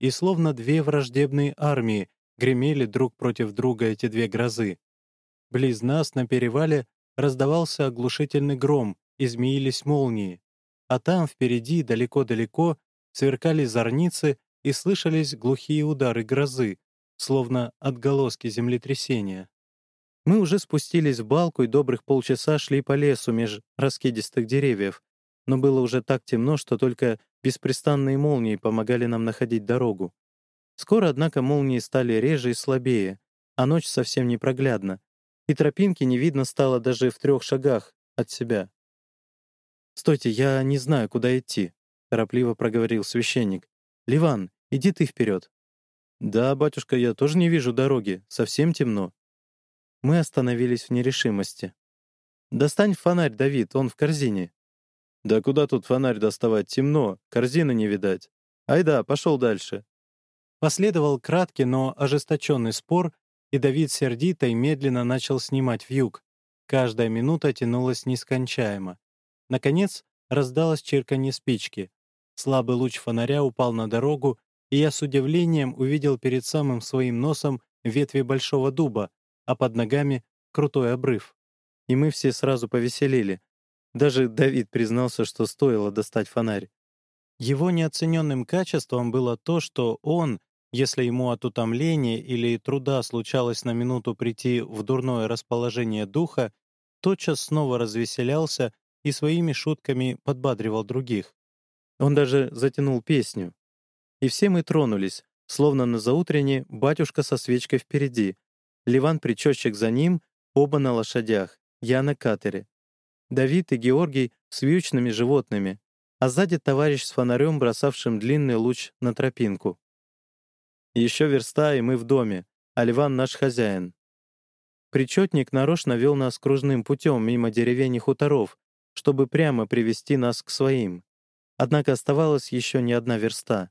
И словно две враждебные армии гремели друг против друга эти две грозы. Близ нас на перевале раздавался оглушительный гром, и змеились молнии, а там впереди, далеко-далеко, сверкали зорницы и слышались глухие удары грозы, словно отголоски землетрясения. Мы уже спустились в балку и добрых полчаса шли по лесу меж раскидистых деревьев, но было уже так темно, что только беспрестанные молнии помогали нам находить дорогу. Скоро, однако, молнии стали реже и слабее, а ночь совсем непроглядна, и тропинки не видно стало даже в трех шагах от себя. «Стойте, я не знаю, куда идти», — торопливо проговорил священник. «Ливан, иди ты вперед». «Да, батюшка, я тоже не вижу дороги, совсем темно». Мы остановились в нерешимости. «Достань фонарь, Давид, он в корзине». «Да куда тут фонарь доставать? Темно, корзины не видать. Айда, пошел дальше». Последовал краткий, но ожесточенный спор, и Давид сердито и медленно начал снимать вьюг. Каждая минута тянулась нескончаемо. Наконец раздалось чирканье спички. Слабый луч фонаря упал на дорогу, и я с удивлением увидел перед самым своим носом ветви большого дуба, а под ногами — крутой обрыв. И мы все сразу повеселили. Даже Давид признался, что стоило достать фонарь. Его неоцененным качеством было то, что он, если ему от утомления или труда случалось на минуту прийти в дурное расположение духа, тотчас снова развеселялся и своими шутками подбадривал других. Он даже затянул песню. И все мы тронулись, словно на заутрене батюшка со свечкой впереди, Ливан-причетчик за ним, оба на лошадях, я на катере. Давид и Георгий с вьючными животными, а сзади товарищ с фонарем, бросавшим длинный луч на тропинку. Еще верста, и мы в доме, а Ливан наш хозяин. Причетник нарочно вел нас кружным путем мимо деревень и хуторов, чтобы прямо привести нас к своим. Однако оставалась еще не одна верста.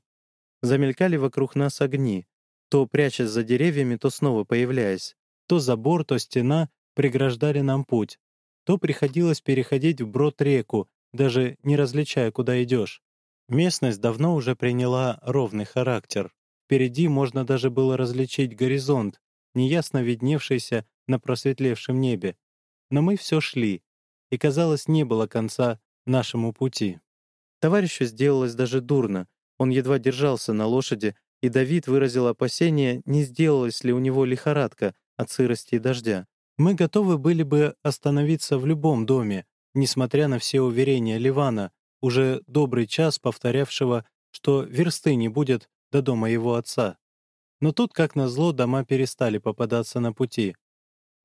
Замелькали вокруг нас огни, то прячась за деревьями, то снова появляясь. То забор, то стена преграждали нам путь. То приходилось переходить вброд реку, даже не различая, куда идешь. Местность давно уже приняла ровный характер. Впереди можно даже было различить горизонт, неясно видневшийся на просветлевшем небе. Но мы все шли, и, казалось, не было конца нашему пути. Товарищу сделалось даже дурно. Он едва держался на лошади, и Давид выразил опасение, не сделалась ли у него лихорадка от сырости и дождя. Мы готовы были бы остановиться в любом доме, несмотря на все уверения Ливана, уже добрый час повторявшего, что версты не будет до дома его отца. Но тут, как назло, дома перестали попадаться на пути.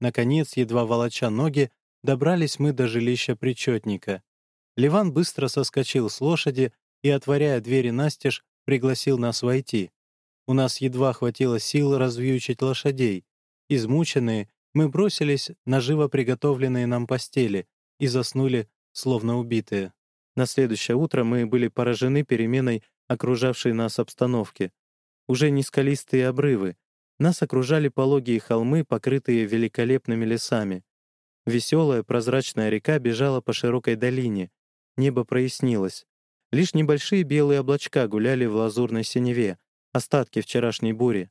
Наконец, едва волоча ноги, добрались мы до жилища причетника. Ливан быстро соскочил с лошади и, отворяя двери настежь, пригласил нас войти. У нас едва хватило сил развьючить лошадей. Измученные, мы бросились на живо приготовленные нам постели и заснули, словно убитые. На следующее утро мы были поражены переменой окружавшей нас обстановки. Уже не скалистые обрывы. Нас окружали пологие холмы, покрытые великолепными лесами. Веселая прозрачная река бежала по широкой долине. Небо прояснилось. Лишь небольшие белые облачка гуляли в лазурной синеве, остатки вчерашней бури.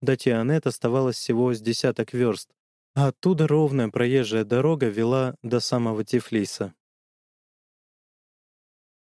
До Тианет оставалось всего с десяток верст, а оттуда ровная проезжая дорога вела до самого Тифлиса.